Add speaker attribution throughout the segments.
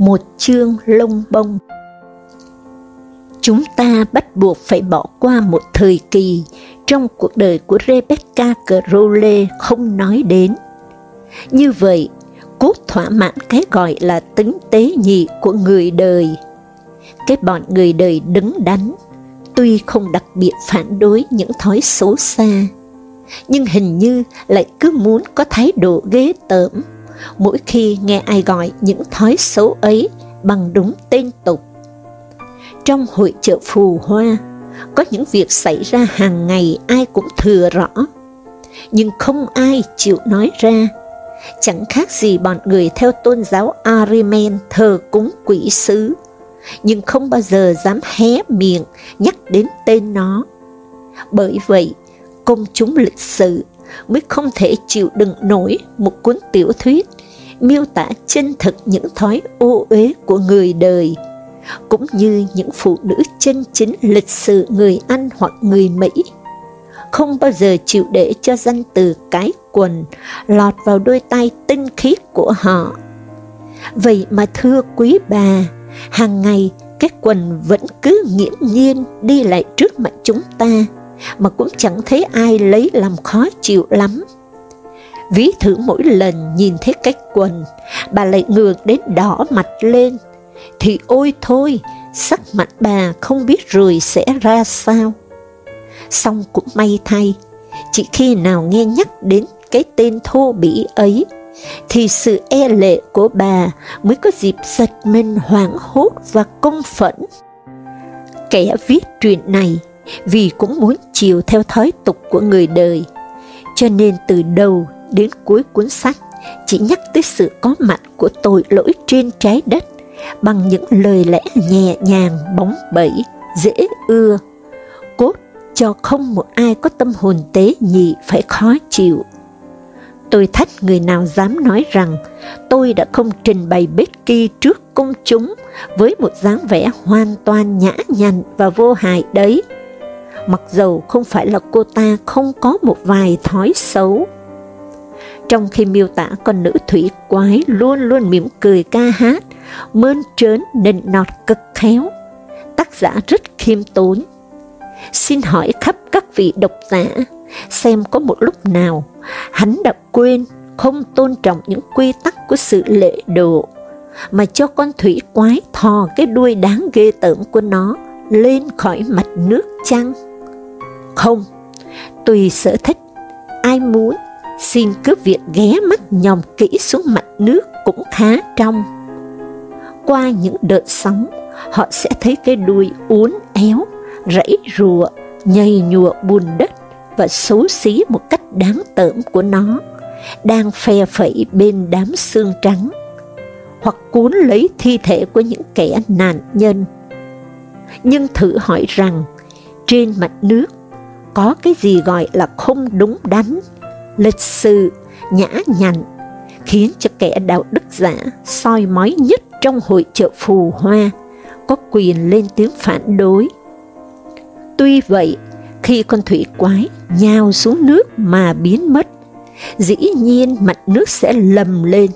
Speaker 1: một chương lông bông Chúng ta bắt buộc phải bỏ qua một thời kỳ trong cuộc đời của Rebecca Crowley không nói đến. Như vậy, cốt thỏa mãn cái gọi là tính tế nhị của người đời. Cái bọn người đời đứng đắn, tuy không đặc biệt phản đối những thói xấu xa, nhưng hình như lại cứ muốn có thái độ ghê tởm mỗi khi nghe ai gọi những thói xấu ấy bằng đúng tên tục. Trong hội chợ phù hoa, có những việc xảy ra hàng ngày ai cũng thừa rõ, nhưng không ai chịu nói ra. Chẳng khác gì bọn người theo tôn giáo Arimen thờ cúng quỷ sứ, nhưng không bao giờ dám hé miệng nhắc đến tên nó. Bởi vậy, công chúng lịch sử mới không thể chịu đựng nổi một cuốn tiểu thuyết miêu tả chân thực những thói ô uế của người đời, cũng như những phụ nữ chân chính lịch sử người Anh hoặc người Mỹ, không bao giờ chịu để cho danh từ cái quần lọt vào đôi tay tinh khiết của họ. Vậy mà thưa quý bà, hàng ngày cái quần vẫn cứ nghiễm nhiên đi lại trước mặt chúng ta, mà cũng chẳng thấy ai lấy làm khó chịu lắm. Ví thử mỗi lần nhìn thấy cái quần, bà lại ngược đến đỏ mặt lên, thì ôi thôi, sắc mặt bà không biết rồi sẽ ra sao. Xong cũng may thay, chỉ khi nào nghe nhắc đến cái tên thô bỉ ấy, thì sự e lệ của bà mới có dịp giật mình hoảng hốt và công phẫn. Kẻ viết truyện này vì cũng muốn chiều theo thói tục của người đời, cho nên từ đầu đến cuối cuốn sách chỉ nhắc tới sự có mặt của tội lỗi trên trái đất bằng những lời lẽ nhẹ nhàng, bóng bẩy, dễ ưa, cốt cho không một ai có tâm hồn tế nhị phải khó chịu. Tôi thách người nào dám nói rằng tôi đã không trình bày Becky trước công chúng với một dáng vẻ hoàn toàn nhã nhặn và vô hại đấy. Mặc dầu không phải là cô ta không có một vài thói xấu, trong khi miêu tả con nữ thủy quái luôn luôn mỉm cười ca hát, mơn trớn nịnh nọt cực khéo. Tác giả rất khiêm tốn. Xin hỏi khắp các vị độc giả, xem có một lúc nào hắn đã quên không tôn trọng những quy tắc của sự lễ độ, mà cho con thủy quái thò cái đuôi đáng ghê tởm của nó lên khỏi mặt nước chăng? Không, tùy sở thích, ai muốn xin cứ việc ghé mắt nhòm kỹ xuống mặt nước cũng khá trong. Qua những đợt sóng, họ sẽ thấy cái đuôi uốn éo, rẫy rùa, nhầy nhụa bùn đất và xấu xí một cách đáng tởm của nó, đang phe phẩy bên đám xương trắng, hoặc cuốn lấy thi thể của những kẻ nạn nhân. Nhưng thử hỏi rằng, trên mặt nước có cái gì gọi là không đúng đắn lịch sự, nhã nhặn, khiến cho kẻ đạo đức giả soi mói nhất trong hội chợ phù hoa có quyền lên tiếng phản đối. Tuy vậy, khi con thủy quái nhào xuống nước mà biến mất, dĩ nhiên mặt nước sẽ lầm lên.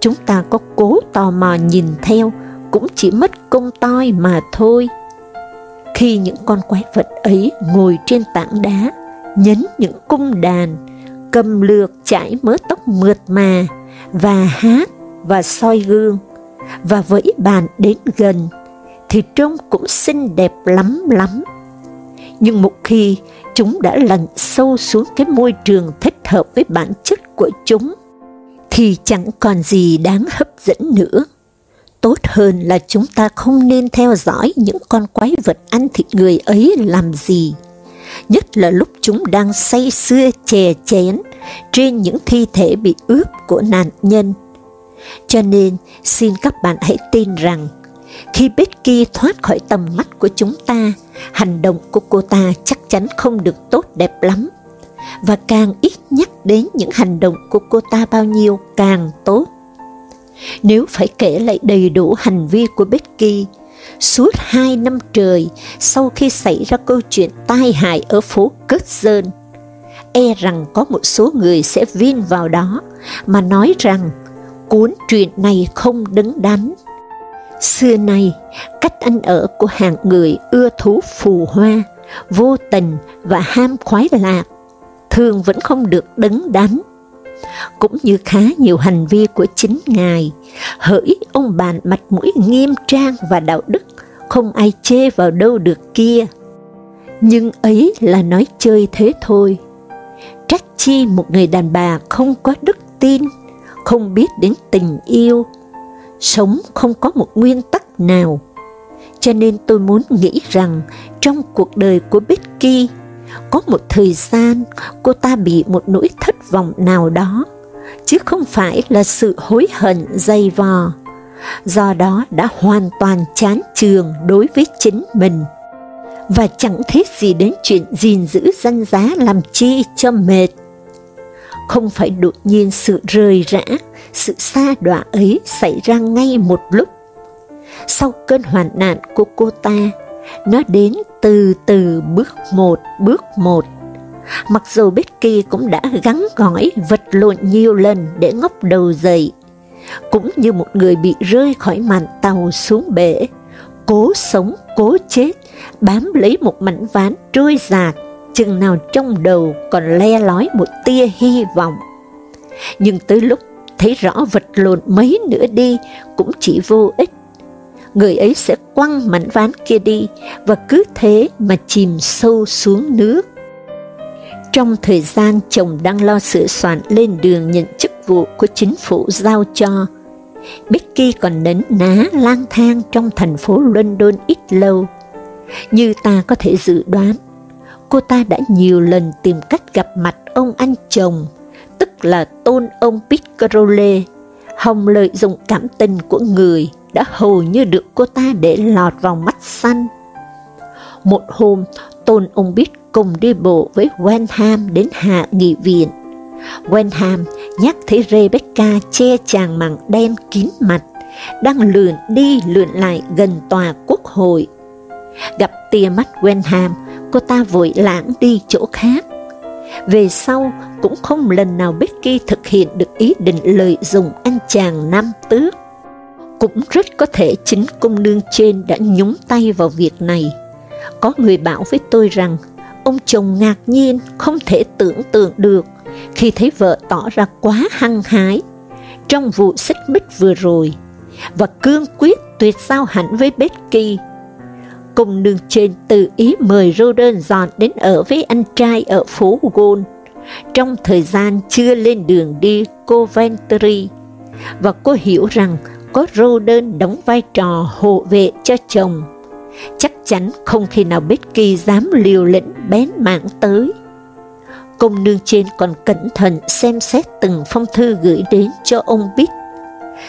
Speaker 1: Chúng ta có cố tò mò nhìn theo, cũng chỉ mất công toi mà thôi. Khi những con quái vật ấy ngồi trên tảng đá, nhấn những cung đàn, cầm lược chải mớ tóc mượt mà, và hát và soi gương, và vẫy bàn đến gần, thì trông cũng xinh đẹp lắm lắm. Nhưng một khi chúng đã lặn sâu xuống cái môi trường thích hợp với bản chất của chúng, thì chẳng còn gì đáng hấp dẫn nữa. Tốt hơn là chúng ta không nên theo dõi những con quái vật ăn thịt người ấy làm gì nhất là lúc chúng đang say sưa chè chén trên những thi thể bị ướp của nạn nhân. Cho nên, xin các bạn hãy tin rằng, Khi Becky thoát khỏi tầm mắt của chúng ta, hành động của cô ta chắc chắn không được tốt đẹp lắm. Và càng ít nhắc đến những hành động của cô ta bao nhiêu càng tốt. Nếu phải kể lại đầy đủ hành vi của Becky, suốt hai năm trời sau khi xảy ra câu chuyện tai hại ở phố Curzon, e rằng có một số người sẽ vin vào đó mà nói rằng cuốn truyện này không đứng đắn. Xưa nay, cách ăn ở của hàng người ưa thú phù hoa, vô tình và ham khoái lạc thường vẫn không được đứng đắn. Cũng như khá nhiều hành vi của chính Ngài, hỡi ông bạn mặt mũi nghiêm trang và đạo đức, không ai chê vào đâu được kia. Nhưng ấy là nói chơi thế thôi. Trách chi một người đàn bà không có đức tin, không biết đến tình yêu, sống không có một nguyên tắc nào. Cho nên tôi muốn nghĩ rằng trong cuộc đời của Becky, có một thời gian cô ta bị một nỗi thất vọng nào đó, chứ không phải là sự hối hận dày vò. Do đó đã hoàn toàn chán trường đối với chính mình và chẳng thiết gì đến chuyện gìn giữ danh giá làm chi cho mệt. Không phải đột nhiên sự rời rã, sự xa đọa ấy xảy ra ngay một lúc. Sau cơn hoạn nạn của cô ta, nó đến từ từ bước một, bước một. Mặc dù Becky cũng đã gắn gỏi vật lộn nhiều lần để ngóc đầu dậy, cũng như một người bị rơi khỏi màn tàu xuống bể, cố sống, cố chết, bám lấy một mảnh ván trôi giạt, chừng nào trong đầu còn le lói một tia hy vọng. Nhưng tới lúc thấy rõ vật lộn mấy nữa đi cũng chỉ vô ích. Người ấy sẽ quăng mảnh ván kia đi và cứ thế mà chìm sâu xuống nước. Trong thời gian chồng đang lo sửa soạn lên đường nhận chức vụ của chính phủ giao cho, Becky còn nấn ná lang thang trong thành phố London ít lâu. Như ta có thể dự đoán, cô ta đã nhiều lần tìm cách gặp mặt ông anh chồng, tức là tôn ông Piccarole, hòng lợi dụng cảm tình của người đã hầu như được cô ta để lọt vào mắt xanh. Một hôm, tôn ông biết cùng đi bộ với Wenham đến hạ nghị viện. Wenham nhắc thấy Rebecca che chàng mặn đen kín mặt, đang lượn đi lượn lại gần tòa quốc hội. Gặp tia mắt Wenham, cô ta vội lãng đi chỗ khác. Về sau, cũng không lần nào Becky thực hiện được ý định lợi dụng anh chàng nam tước. Cũng rất có thể chính cung nương trên đã nhúng tay vào việc này. Có người bảo với tôi rằng, ông chồng ngạc nhiên, không thể tưởng tượng được khi thấy vợ tỏ ra quá hăng hái, trong vụ xích mích vừa rồi, và cương quyết tuyệt giao hẳn với Becky. Cùng đường trên tự ý mời Roden dọn đến ở với anh trai ở phố Gôn trong thời gian chưa lên đường đi Coventry, và cô hiểu rằng có Roden đóng vai trò hộ vệ cho chồng. Chắc chắn không khi nào Becky dám liều lĩnh bén mảng tới. Công nương trên còn cẩn thận xem xét từng phong thư gửi đến cho ông biết,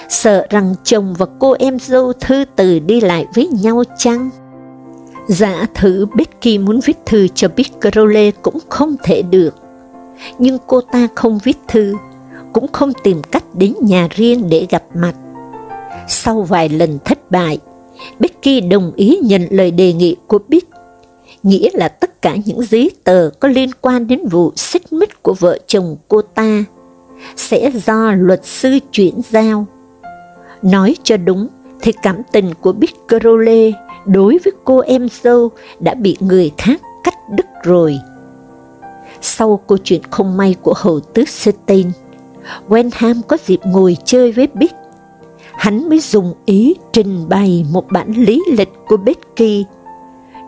Speaker 1: sợ rằng chồng và cô em dâu thư từ đi lại với nhau chăng? Giả thử Becky muốn viết thư cho Piccarole cũng không thể được, nhưng cô ta không viết thư, cũng không tìm cách đến nhà riêng để gặp mặt. Sau vài lần thất bại, khi đồng ý nhận lời đề nghị của Bích nghĩa là tất cả những giấy tờ có liên quan đến vụ xích mích của vợ chồng cô ta sẽ do luật sư chuyển giao. Nói cho đúng thì cảm tình của Biccarole đối với cô em dâu đã bị người khác cắt đứt rồi. Sau câu chuyện không may của hầu tước Stein, Wenham có dịp ngồi chơi với Bích Hắn mới dùng ý trình bày một bản lý lịch của Becky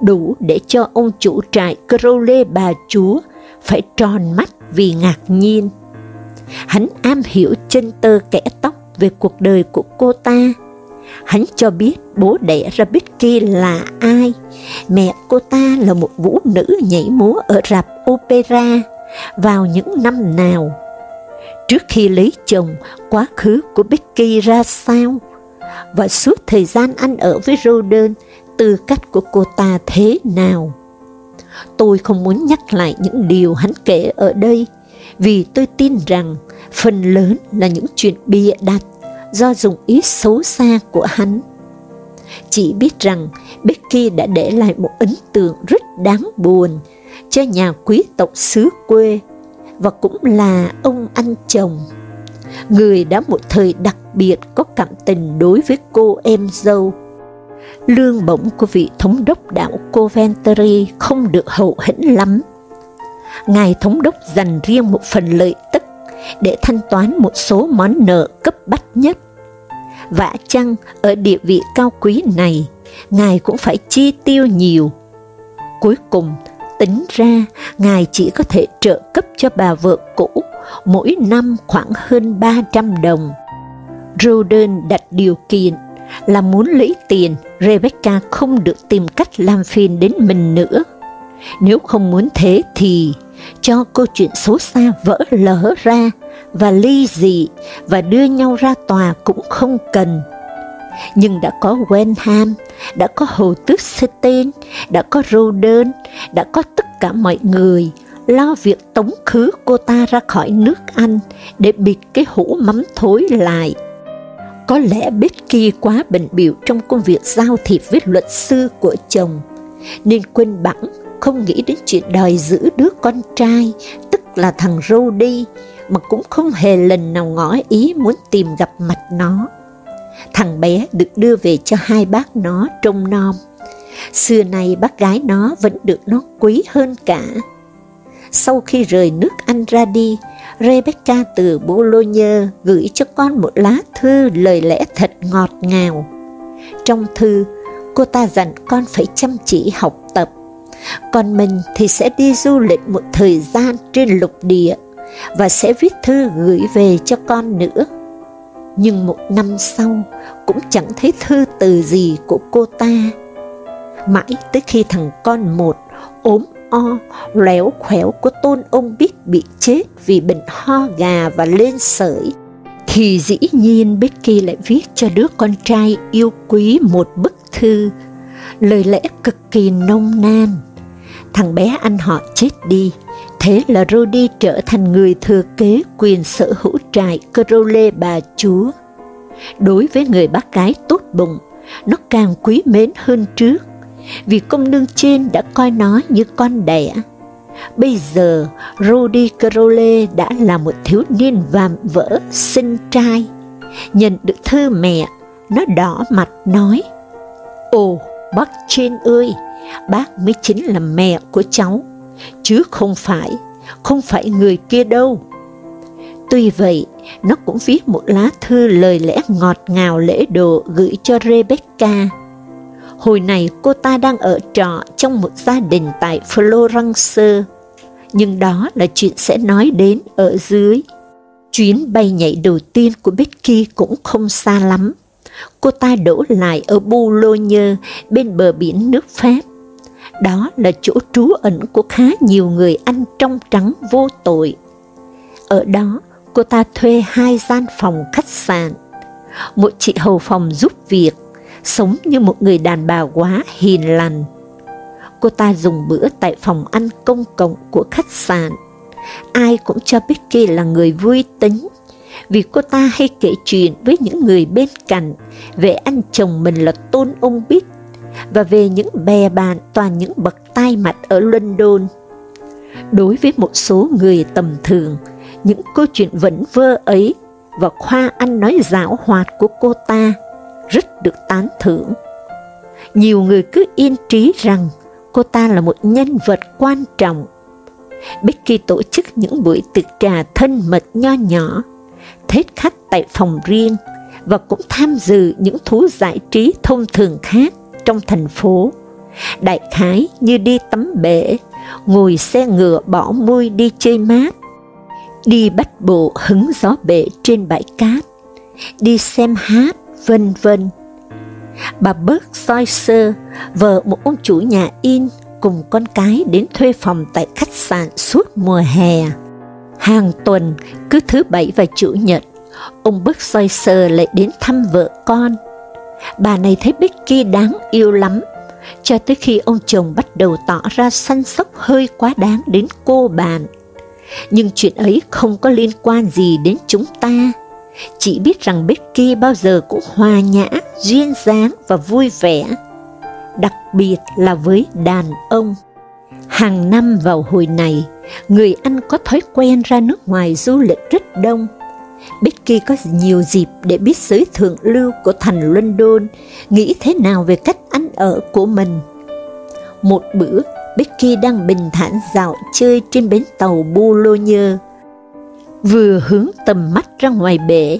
Speaker 1: đủ để cho ông chủ trại Crowley bà chúa phải tròn mắt vì ngạc nhiên. Hắn am hiểu chân tơ kẻ tóc về cuộc đời của cô ta. Hắn cho biết bố đẻ ra Becky là ai, mẹ cô ta là một vũ nữ nhảy múa ở rạp opera vào những năm nào. Trước khi lấy chồng, quá khứ của Becky ra sao, và suốt thời gian ăn ở với Roden, tư cách của cô ta thế nào. Tôi không muốn nhắc lại những điều hắn kể ở đây, vì tôi tin rằng phần lớn là những chuyện bịa đặt do dùng ý xấu xa của hắn. Chỉ biết rằng Becky đã để lại một ấn tượng rất đáng buồn cho nhà quý tộc xứ quê và cũng là ông anh chồng. Người đã một thời đặc biệt có cảm tình đối với cô em dâu. Lương bổng của vị thống đốc đảo Coventry không được hậu hĩnh lắm. Ngài thống đốc dành riêng một phần lợi tức để thanh toán một số món nợ cấp bách nhất. Vả chăng ở địa vị cao quý này, Ngài cũng phải chi tiêu nhiều. Cuối cùng, tính ra Ngài chỉ có thể trợ cấp cho bà vợ cũ mỗi năm khoảng hơn 300 đồng. Roden đặt điều kiện là muốn lấy tiền, Rebecca không được tìm cách làm phiền đến mình nữa. Nếu không muốn thế thì cho câu chuyện xấu xa vỡ lở ra và ly dị và đưa nhau ra tòa cũng không cần. Nhưng đã có Wenham, đã có Hồ Tước Stein, đã có Roden, đã có tất cả mọi người lo việc tống khứ cô ta ra khỏi nước Anh để bịt cái hũ mắm thối lại. Có lẽ Becky quá bận biểu trong công việc giao thiệp với luật sư của chồng, nên quên bẵng không nghĩ đến chuyện đòi giữ đứa con trai, tức là thằng Rody, mà cũng không hề lần nào ngỏ ý muốn tìm gặp mặt nó. Thằng bé được đưa về cho hai bác nó trông nom. Xưa nay bác gái nó vẫn được nó quý hơn cả. Sau khi rời nước Anh ra đi, Rebecca từ Bologna gửi cho con một lá thư lời lẽ thật ngọt ngào. Trong thư, cô ta dặn con phải chăm chỉ học tập, còn mình thì sẽ đi du lịch một thời gian trên lục địa và sẽ viết thư gửi về cho con nữa. Nhưng một năm sau cũng chẳng thấy thư từ gì của cô ta. Mãi tới khi thằng con một ốm o, léo khéo của tôn ông biết bị chết vì bệnh ho gà và lên sởi, thì dĩ nhiên Becky lại viết cho đứa con trai yêu quý một bức thư, lời lẽ cực kỳ nông nan. Thằng bé anh họ chết đi, thế là Rudy trở thành người thừa kế quyền sở hữu trại Crowley bà chúa. Đối với người bác gái tốt bụng, nó càng quý mến hơn trước vì công nương trên đã coi nó như con đẻ. Bây giờ, Rudy Carole đã là một thiếu niên vạm vỡ, sinh trai. Nhận được thư mẹ, nó đỏ mặt nói, Ồ, bác trên ơi, bác mới chính là mẹ của cháu, chứ không phải, không phải người kia đâu. Tuy vậy, nó cũng viết một lá thư lời lẽ ngọt ngào lễ độ gửi cho Rebecca, Hồi này cô ta đang ở trọ trong một gia đình tại Florence, nhưng đó là chuyện sẽ nói đến ở dưới. Chuyến bay nhảy đầu tiên của Becky cũng không xa lắm. Cô ta đổ lại ở Boulogne bên bờ biển nước Pháp. Đó là chỗ trú ẩn của khá nhiều người ăn trong trắng vô tội. Ở đó, cô ta thuê hai gian phòng khách sạn. Một chị hầu phòng giúp việc, sống như một người đàn bà quá hiền lành. Cô ta dùng bữa tại phòng ăn công cộng của khách sạn. Ai cũng cho Becky là người vui tính, vì cô ta hay kể chuyện với những người bên cạnh về anh chồng mình là Tôn Ông Bích và về những bè bạn toàn những bậc tai mặt ở London. Đối với một số người tầm thường, những câu chuyện vẩn vơ ấy và khoa ăn nói giáo hoạt của cô ta rất được tán thưởng. Nhiều người cứ yên trí rằng cô ta là một nhân vật quan trọng. Becky tổ chức những buổi tiệc trà thân mật nho nhỏ, thết khách tại phòng riêng và cũng tham dự những thú giải trí thông thường khác trong thành phố. Đại khái như đi tắm bể, ngồi xe ngựa bỏ mui đi chơi mát, đi bắt bộ hứng gió bể trên bãi cát, đi xem hát, vân vân. Bà Bớt soi sơ, vợ một ông chủ nhà in, cùng con cái đến thuê phòng tại khách sạn suốt mùa hè. Hàng tuần, cứ thứ bảy và chủ nhật, ông Bớt soi sơ lại đến thăm vợ con, Bà này thấy Becky đáng yêu lắm, cho tới khi ông chồng bắt đầu tỏ ra săn sóc hơi quá đáng đến cô bạn. Nhưng chuyện ấy không có liên quan gì đến chúng ta. Chỉ biết rằng Becky bao giờ cũng hòa nhã, duyên dáng và vui vẻ. Đặc biệt là với đàn ông. Hàng năm vào hồi này, người Anh có thói quen ra nước ngoài du lịch rất đông. Becky có nhiều dịp để biết giới thượng lưu của thành London nghĩ thế nào về cách ăn ở của mình. Một bữa, Becky đang bình thản dạo chơi trên bến tàu Bologna, Vừa hướng tầm mắt ra ngoài bể,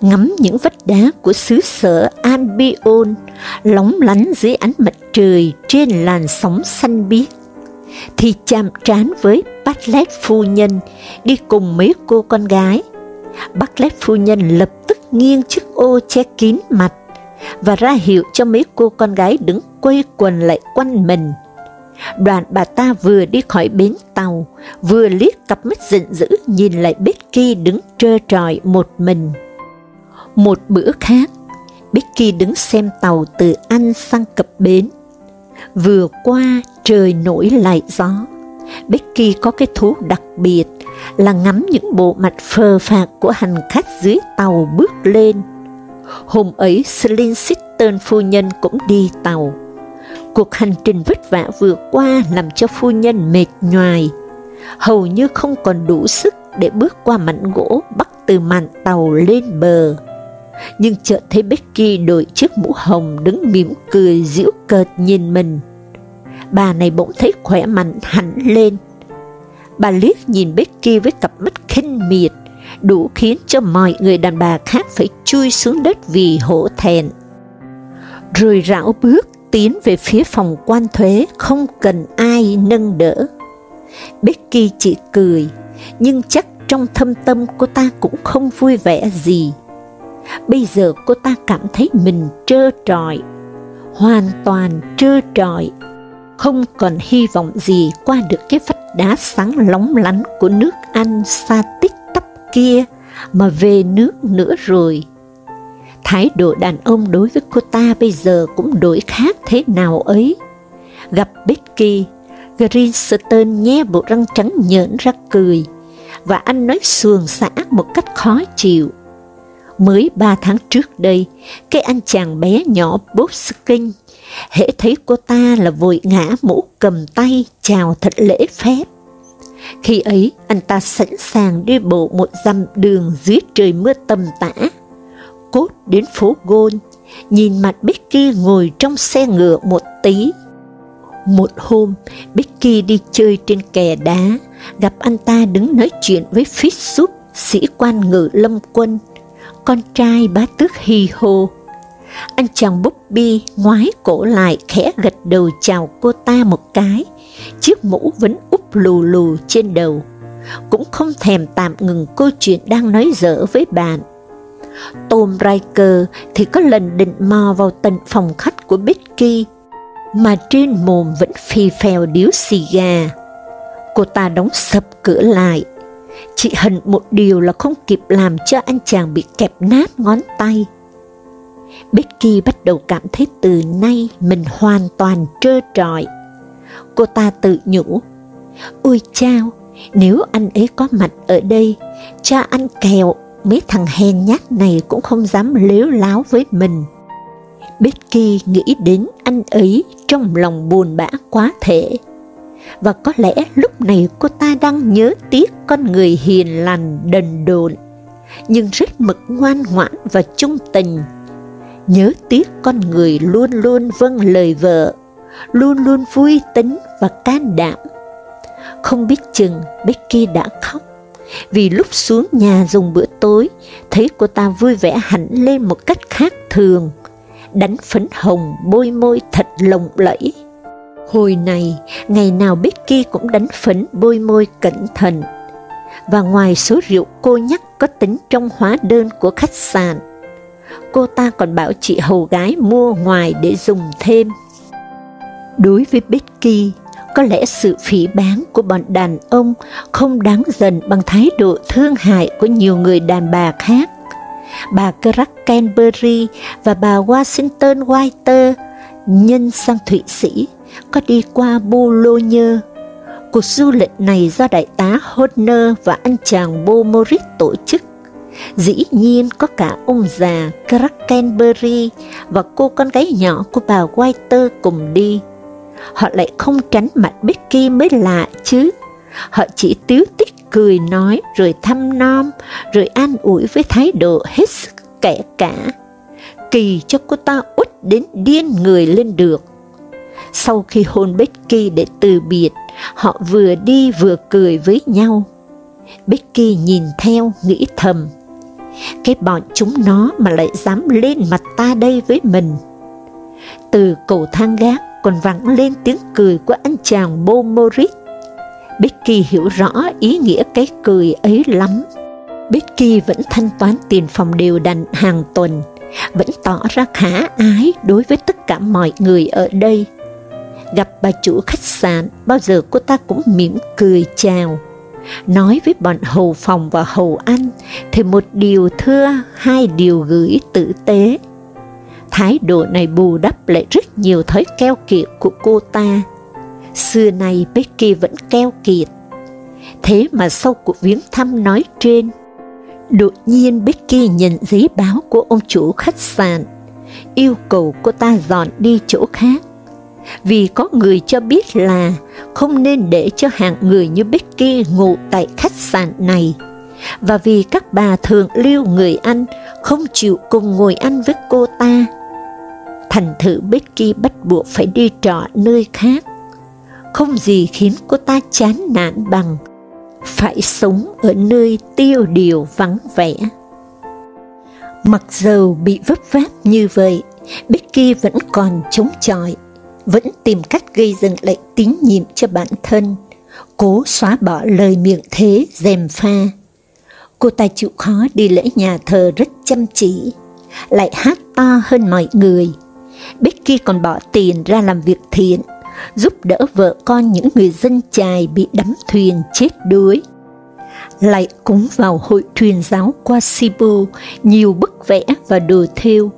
Speaker 1: ngắm những vách đá của xứ sở Albion lóng lánh dưới ánh mặt trời trên làn sóng xanh biếc, thì chạm trán với Bartlett phu nhân đi cùng mấy cô con gái. Bartlett phu nhân lập tức nghiêng chiếc ô che kín mặt và ra hiệu cho mấy cô con gái đứng quây quần lại quanh mình. Đoàn bà ta vừa đi khỏi bến tàu, vừa liếc cặp mắt giận dữ nhìn lại Becky đứng trơ trọi một mình. Một bữa khác, Becky đứng xem tàu từ Anh sang cập bến. Vừa qua trời nổi lại gió, Becky có cái thú đặc biệt là ngắm những bộ mặt phờ phạc của hành khách dưới tàu bước lên. Hôm ấy Celine Sitton phu nhân cũng đi tàu. Cuộc hành trình vất vả vừa qua làm cho phu nhân mệt nhoài, hầu như không còn đủ sức để bước qua mảnh gỗ bắt từ màn tàu lên bờ. Nhưng chợt thấy Becky đội chiếc mũ hồng đứng mỉm cười giễu cợt nhìn mình. Bà này bỗng thấy khỏe mạnh hẳn lên. Bà liếc nhìn Becky với cặp mắt khinh miệt, đủ khiến cho mọi người đàn bà khác phải chui xuống đất vì hổ thẹn. Rồi rảo bước tiến về phía phòng quan thuế không cần ai nâng đỡ. Becky chỉ cười, nhưng chắc trong thâm tâm cô ta cũng không vui vẻ gì. Bây giờ cô ta cảm thấy mình trơ trọi, hoàn toàn trơ trọi, không còn hy vọng gì qua được cái vách đá sáng lóng lánh của nước Anh xa tích tắp kia mà về nước nữa rồi. Thái độ đàn ông đối với cô ta bây giờ cũng đổi khác thế nào ấy. Gặp Becky, Greenstone nhe bộ răng trắng nhỡn ra cười, và anh nói xuồng xã một cách khó chịu. Mới ba tháng trước đây, cái anh chàng bé nhỏ Bobskin, hễ thấy cô ta là vội ngã mũ cầm tay chào thật lễ phép. Khi ấy, anh ta sẵn sàng đi bộ một dặm đường dưới trời mưa tầm tã, cốt đến phố Gôn, nhìn mặt Becky ngồi trong xe ngựa một tí. Một hôm, Becky đi chơi trên kè đá, gặp anh ta đứng nói chuyện với Fitzsup, sĩ quan ngự lâm quân, con trai bá tước Hi Hô. Anh chàng Bobby ngoái cổ lại khẽ gật đầu chào cô ta một cái, chiếc mũ vẫn úp lù lù trên đầu. Cũng không thèm tạm ngừng câu chuyện đang nói dở với bạn Tom Riker thì có lần định mò vào tận phòng khách của Becky, mà trên mồm vẫn phi phèo điếu xì gà. Cô ta đóng sập cửa lại. Chị hận một điều là không kịp làm cho anh chàng bị kẹp nát ngón tay. Becky bắt đầu cảm thấy từ nay mình hoàn toàn trơ trọi. Cô ta tự nhủ, ôi chao, nếu anh ấy có mặt ở đây, cha anh kẹo mấy thằng hèn nhát này cũng không dám lếu láo với mình. Becky nghĩ đến anh ấy trong lòng buồn bã quá thể. Và có lẽ lúc này cô ta đang nhớ tiếc con người hiền lành đần độn, nhưng rất mực ngoan ngoãn và trung tình. Nhớ tiếc con người luôn luôn vâng lời vợ, luôn luôn vui tính và can đảm. Không biết chừng Becky đã khóc vì lúc xuống nhà dùng bữa tối, thấy cô ta vui vẻ hẳn lên một cách khác thường, đánh phấn hồng bôi môi thật lộng lẫy. Hồi này, ngày nào Becky cũng đánh phấn bôi môi cẩn thận, và ngoài số rượu cô nhắc có tính trong hóa đơn của khách sạn, cô ta còn bảo chị hầu gái mua ngoài để dùng thêm. Đối với Becky, có lẽ sự phỉ báng của bọn đàn ông không đáng dần bằng thái độ thương hại của nhiều người đàn bà khác. bà Krakenberry và bà Washington Whiter nhân sang Thụy Sĩ, có đi qua Bologna. Cuộc du lịch này do đại tá Hodner và anh chàng Bo tổ chức. Dĩ nhiên có cả ông già Krakenberry và cô con gái nhỏ của bà Whiter cùng đi. Họ lại không tránh mặt Becky mới lạ chứ. Họ chỉ tiếu tích cười nói rồi thăm nom, rồi an ủi với thái độ hết sức kẻ cả. Kỳ cho cô ta út đến điên người lên được. Sau khi hôn Becky để từ biệt, họ vừa đi vừa cười với nhau. Becky nhìn theo, nghĩ thầm, cái bọn chúng nó mà lại dám lên mặt ta đây với mình. Từ cầu thang gác còn vẳng lên tiếng cười của anh chàng Bo Morris. Becky hiểu rõ ý nghĩa cái cười ấy lắm. Becky vẫn thanh toán tiền phòng đều đặn hàng tuần, vẫn tỏ ra khá ái đối với tất cả mọi người ở đây. Gặp bà chủ khách sạn, bao giờ cô ta cũng mỉm cười chào. Nói với bọn hầu phòng và hầu ăn thì một điều thưa, hai điều gửi tử tế. Thái độ này bù đắp lại rất nhiều thói keo kiệt của cô ta. Xưa nay Becky vẫn keo kiệt. Thế mà sau cuộc viếng thăm nói trên, đột nhiên Becky nhận giấy báo của ông chủ khách sạn, yêu cầu cô ta dọn đi chỗ khác. Vì có người cho biết là không nên để cho hạng người như Becky ngủ tại khách sạn này, và vì các bà thường lưu người ăn không chịu cùng ngồi ăn với cô ta. Thành thử Becky bắt buộc phải đi trọ nơi khác không gì khiến cô ta chán nản bằng phải sống ở nơi tiêu điều vắng vẻ. Mặc dầu bị vấp váp như vậy, Becky vẫn còn chống chọi, vẫn tìm cách gây dựng lại tín nhiệm cho bản thân, cố xóa bỏ lời miệng thế dèm pha. Cô ta chịu khó đi lễ nhà thờ rất chăm chỉ, lại hát to hơn mọi người. Becky còn bỏ tiền ra làm việc thiện giúp đỡ vợ con những người dân chài bị đắm thuyền chết đuối. Lại cúng vào hội truyền giáo qua Sibu nhiều bức vẽ và đồ thêu.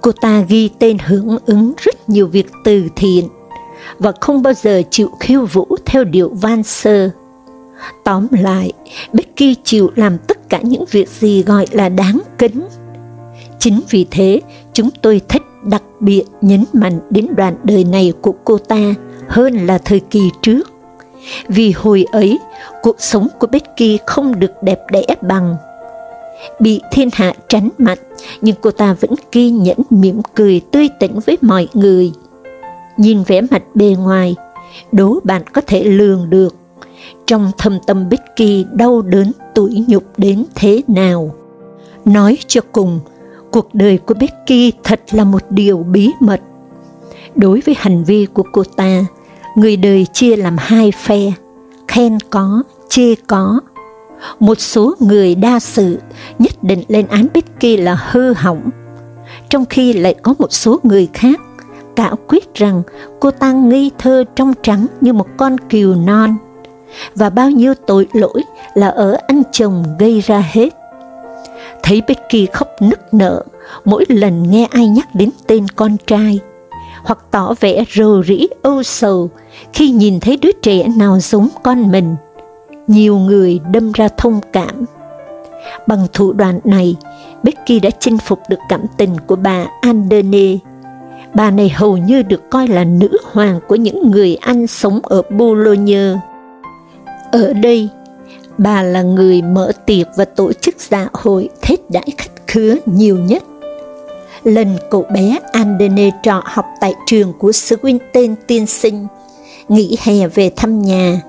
Speaker 1: Cô ta ghi tên hưởng ứng rất nhiều việc từ thiện và không bao giờ chịu khiêu vũ theo điệu van sơ. Tóm lại, Becky chịu làm tất cả những việc gì gọi là đáng kính. Chính vì thế, chúng tôi thích đặc biệt nhấn mạnh đến đoạn đời này của cô ta hơn là thời kỳ trước. Vì hồi ấy, cuộc sống của Becky không được đẹp đẽ bằng. Bị thiên hạ tránh mặt, nhưng cô ta vẫn kiên nhẫn mỉm cười tươi tỉnh với mọi người. Nhìn vẻ mặt bề ngoài, đố bạn có thể lường được, trong thâm tâm Becky đau đớn tủi nhục đến thế nào. Nói cho cùng, Cuộc đời của Becky thật là một điều bí mật. Đối với hành vi của cô ta, người đời chia làm hai phe, khen có, chê có. Một số người đa sự nhất định lên án Becky là hư hỏng, trong khi lại có một số người khác cả quyết rằng cô ta ngây thơ trong trắng như một con kiều non, và bao nhiêu tội lỗi là ở anh chồng gây ra hết. Thấy Becky khóc nức nở mỗi lần nghe ai nhắc đến tên con trai, hoặc tỏ vẻ rờ rĩ âu sầu khi nhìn thấy đứa trẻ nào giống con mình. Nhiều người đâm ra thông cảm. Bằng thủ đoạn này, Becky đã chinh phục được cảm tình của bà Andene. Bà này hầu như được coi là nữ hoàng của những người Anh sống ở Bologna. Ở đây, bà là người mở tiệc và tổ chức dạ hội thết đãi khách khứa nhiều nhất. Lần cậu bé Andene trọ học tại trường của Swinton tiên sinh, nghỉ hè về thăm nhà,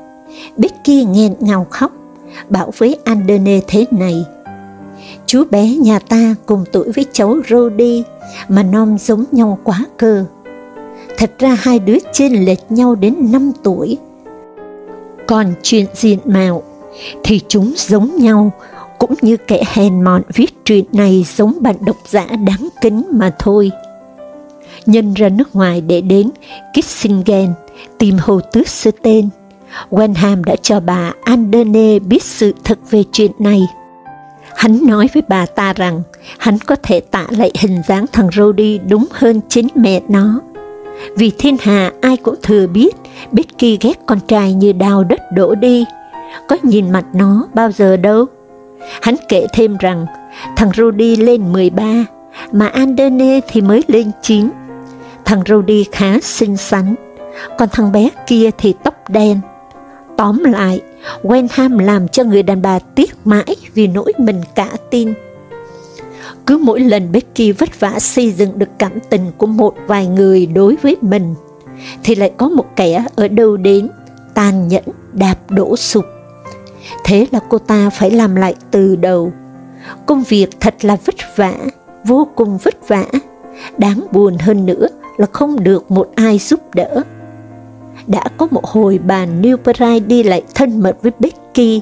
Speaker 1: Becky nghẹn ngào khóc, bảo với Andene thế này, Chú bé nhà ta cùng tuổi với cháu Rody, mà non giống nhau quá cơ. Thật ra hai đứa trên lệch nhau đến 5 tuổi. Còn chuyện diện mạo thì chúng giống nhau, cũng như kẻ hèn mọn viết truyện này giống bạn độc giả đáng kính mà thôi. Nhân ra nước ngoài để đến Kissingen tìm hồ tước sư tên, Wenham đã cho bà Andene biết sự thật về chuyện này. Hắn nói với bà ta rằng hắn có thể tạ lại hình dáng thằng Rody đúng hơn chính mẹ nó. Vì thiên hạ ai cũng thừa biết Becky ghét con trai như đào đất đổ đi, có nhìn mặt nó bao giờ đâu. Hắn kể thêm rằng thằng Rudy lên 13, mà Andene thì mới lên 9. Thằng Rudy khá xinh xắn, còn thằng bé kia thì tóc đen. Tóm lại, Wenham làm cho người đàn bà tiếc mãi vì nỗi mình cả tin. Cứ mỗi lần Becky vất vả xây dựng được cảm tình của một vài người đối với mình, thì lại có một kẻ ở đâu đến, tàn nhẫn, đạp đổ sụp. Thế là cô ta phải làm lại từ đầu. Công việc thật là vất vả, vô cùng vất vả. Đáng buồn hơn nữa là không được một ai giúp đỡ. Đã có một hồi bà Newbright đi lại thân mật với Becky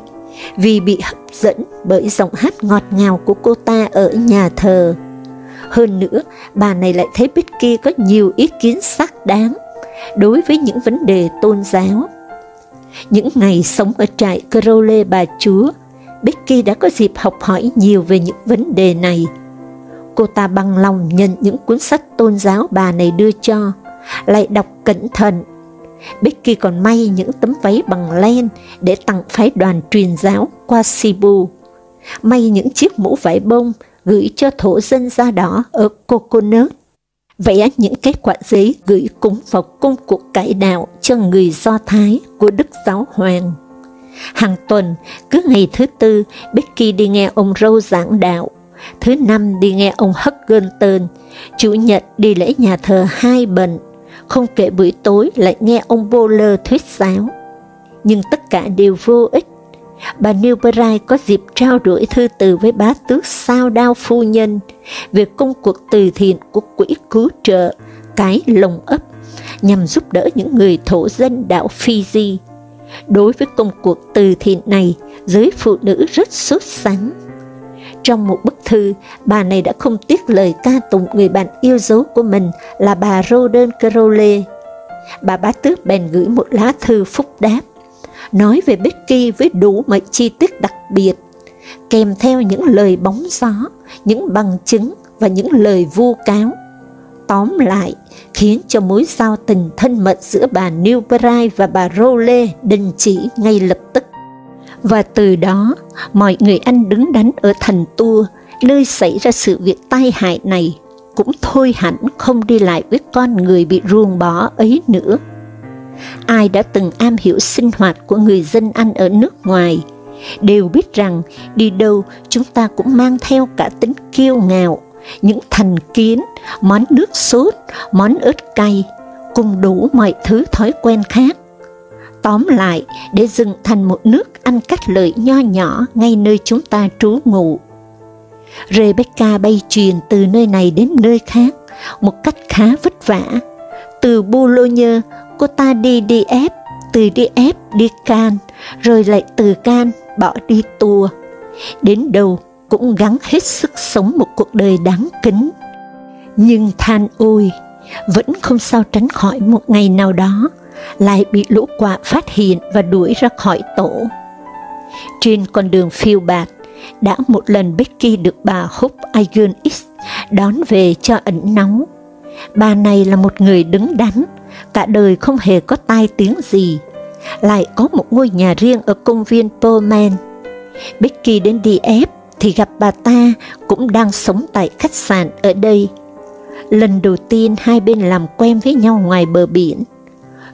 Speaker 1: vì bị hấp dẫn bởi giọng hát ngọt ngào của cô ta ở nhà thờ. Hơn nữa, bà này lại thấy Becky có nhiều ý kiến xác đáng đối với những vấn đề tôn giáo. Những ngày sống ở trại Crowley bà chúa, Becky đã có dịp học hỏi nhiều về những vấn đề này. Cô ta bằng lòng nhận những cuốn sách tôn giáo bà này đưa cho, lại đọc cẩn thận. Becky còn may những tấm váy bằng len để tặng phái đoàn truyền giáo qua Sibu, May những chiếc mũ vải bông gửi cho thổ dân da đỏ ở Coconut vẽ những kết quả giấy gửi cúng vào công cuộc cải đạo cho người Do Thái của Đức Giáo Hoàng. Hàng tuần, cứ ngày thứ tư, Becky đi nghe ông Râu giảng đạo, thứ năm đi nghe ông Hugginton, chủ nhật đi lễ nhà thờ hai bận, không kể buổi tối lại nghe ông Bowler thuyết giáo. Nhưng tất cả đều vô ích. Bà Newbright có dịp trao đổi thư từ với bá tước sao đao phu nhân, về công cuộc từ thiện của quỹ cứu trợ cái lồng ấp nhằm giúp đỡ những người thổ dân đảo Fiji. Đối với công cuộc từ thiện này, giới phụ nữ rất sốt sắng. Trong một bức thư, bà này đã không tiếc lời ca tụng người bạn yêu dấu của mình là bà Roden Crowley. Bà bá tước bèn gửi một lá thư phúc đáp, nói về Becky với đủ mọi chi tiết đặc biệt, kèm theo những lời bóng gió những bằng chứng và những lời vu cáo. Tóm lại, khiến cho mối giao tình thân mật giữa bà Newbright và bà Rowley đình chỉ ngay lập tức. Và từ đó, mọi người anh đứng đắn ở thành tua, nơi xảy ra sự việc tai hại này, cũng thôi hẳn không đi lại với con người bị ruồng bỏ ấy nữa. Ai đã từng am hiểu sinh hoạt của người dân Anh ở nước ngoài, đều biết rằng đi đâu chúng ta cũng mang theo cả tính kiêu ngạo, những thành kiến, món nước sốt, món ớt cay, cùng đủ mọi thứ thói quen khác. Tóm lại, để dựng thành một nước ăn cách lợi nho nhỏ ngay nơi chúng ta trú ngụ. Rebecca bay truyền từ nơi này đến nơi khác, một cách khá vất vả. Từ Bologna, cô ta đi đi ép, từ đi ép đi Can, rồi lại từ Can bỏ đi tua. đến đâu cũng gắng hết sức sống một cuộc đời đáng kính. Nhưng than ôi, vẫn không sao tránh khỏi một ngày nào đó, lại bị lũ quạ phát hiện và đuổi ra khỏi tổ. Trên con đường phiêu bạt, đã một lần Becky được bà Hope Aigen X đón về cho ẩn náu. Bà này là một người đứng đắn, cả đời không hề có tai tiếng gì, lại có một ngôi nhà riêng ở công viên Pullman. Becky đến đi ép thì gặp bà ta cũng đang sống tại khách sạn ở đây. Lần đầu tiên hai bên làm quen với nhau ngoài bờ biển,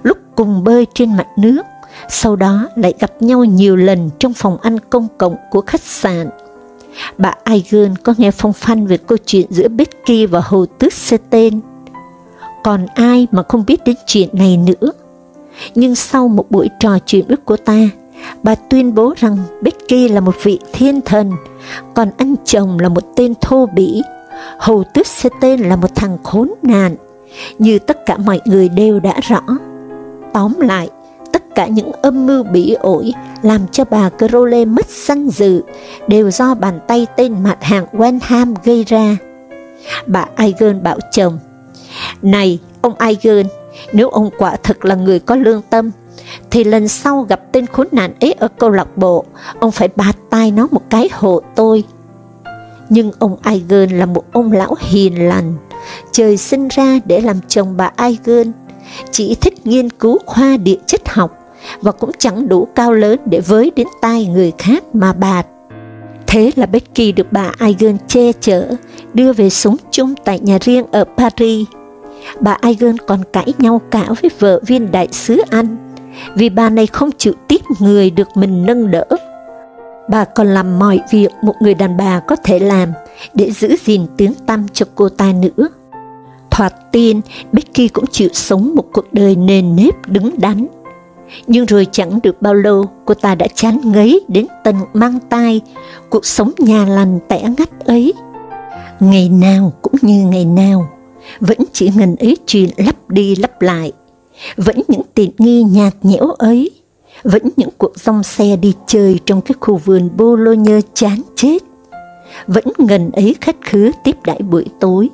Speaker 1: lúc cùng bơi trên mặt nước, sau đó lại gặp nhau nhiều lần trong phòng ăn công cộng của khách sạn. Bà Aigen có nghe phong phanh về câu chuyện giữa Becky và Hồ Tước Sê Tên. Còn ai mà không biết đến chuyện này nữa? nhưng sau một buổi trò chuyện với cô ta, bà tuyên bố rằng Becky là một vị thiên thần, còn anh chồng là một tên thô bỉ, hầu tước sẽ tên là một thằng khốn nạn, như tất cả mọi người đều đã rõ. Tóm lại, tất cả những âm mưu bỉ ổi làm cho bà Crowley mất danh dự đều do bàn tay tên mặt hàng Wenham gây ra. Bà Aigen bảo chồng, này, ông Aigen, nếu ông quả thật là người có lương tâm, thì lần sau gặp tên khốn nạn ấy ở câu lạc bộ, ông phải bạt tai nó một cái hộ tôi. Nhưng ông Aigen là một ông lão hiền lành, trời sinh ra để làm chồng bà Aigen, chỉ thích nghiên cứu khoa địa chất học và cũng chẳng đủ cao lớn để với đến tai người khác mà bạt. Thế là Becky được bà Aigen che chở, đưa về sống chung tại nhà riêng ở Paris. Bà Aigen còn cãi nhau cả với vợ viên đại sứ Anh, vì bà này không chịu tiếp người được mình nâng đỡ. Bà còn làm mọi việc một người đàn bà có thể làm để giữ gìn tiếng tăm cho cô ta nữa. Thoạt tiên, Becky cũng chịu sống một cuộc đời nền nếp đứng đắn. Nhưng rồi chẳng được bao lâu, cô ta đã chán ngấy đến tận mang tai, cuộc sống nhà lành tẻ ngắt ấy. Ngày nào cũng như ngày nào, vẫn chỉ ngần ấy chuyện lắp đi lắp lại, vẫn những tiện nghi nhạt nhẽo ấy, vẫn những cuộc dòng xe đi chơi trong cái khu vườn Bologna chán chết, vẫn ngần ấy khách khứa tiếp đãi buổi tối,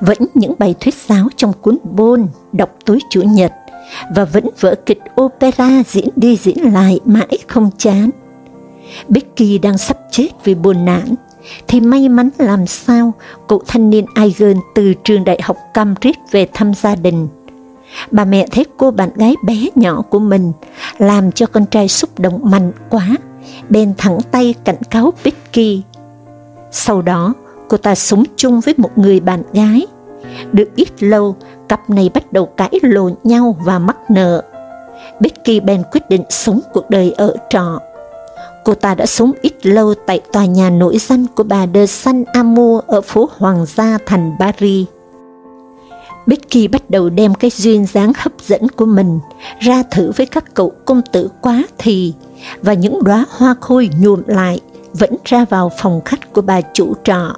Speaker 1: vẫn những bài thuyết giáo trong cuốn Bôn đọc tối Chủ nhật, và vẫn vở kịch opera diễn đi diễn lại mãi không chán. Becky đang sắp chết vì buồn nản, thì may mắn làm sao cậu thanh niên Aigen từ trường đại học Cambridge về thăm gia đình. Bà mẹ thấy cô bạn gái bé nhỏ của mình làm cho con trai xúc động mạnh quá, bèn thẳng tay cảnh cáo Becky. Sau đó, cô ta sống chung với một người bạn gái. Được ít lâu, cặp này bắt đầu cãi lộn nhau và mắc nợ. Becky bèn quyết định sống cuộc đời ở trọ. Cô ta đã sống ít lâu tại tòa nhà nổi danh của bà de San Amour ở phố Hoàng gia thành Paris. Becky bắt đầu đem cái duyên dáng hấp dẫn của mình ra thử với các cậu công tử quá thì và những đóa hoa khôi nhuộm lại vẫn ra vào phòng khách của bà chủ trọ.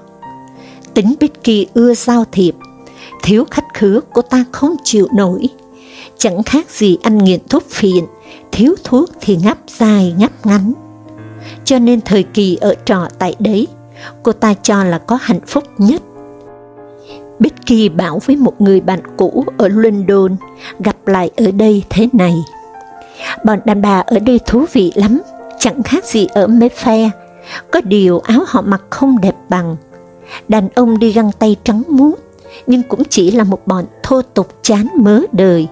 Speaker 1: Tính Becky ưa giao thiệp, thiếu khách khứa cô ta không chịu nổi. Chẳng khác gì ăn nghiện thuốc phiện, thiếu thuốc thì ngáp dài ngáp ngắn. Cho nên thời kỳ ở trọ tại đấy, cô ta cho là có hạnh phúc nhất. Becky bảo với một người bạn cũ ở London, gặp lại ở đây thế này. Bọn đàn bà ở đây thú vị lắm, chẳng khác gì ở Mayfair, có điều áo họ mặc không đẹp bằng. Đàn ông đi găng tay trắng muốt, nhưng cũng chỉ là một bọn thô tục chán mớ đời.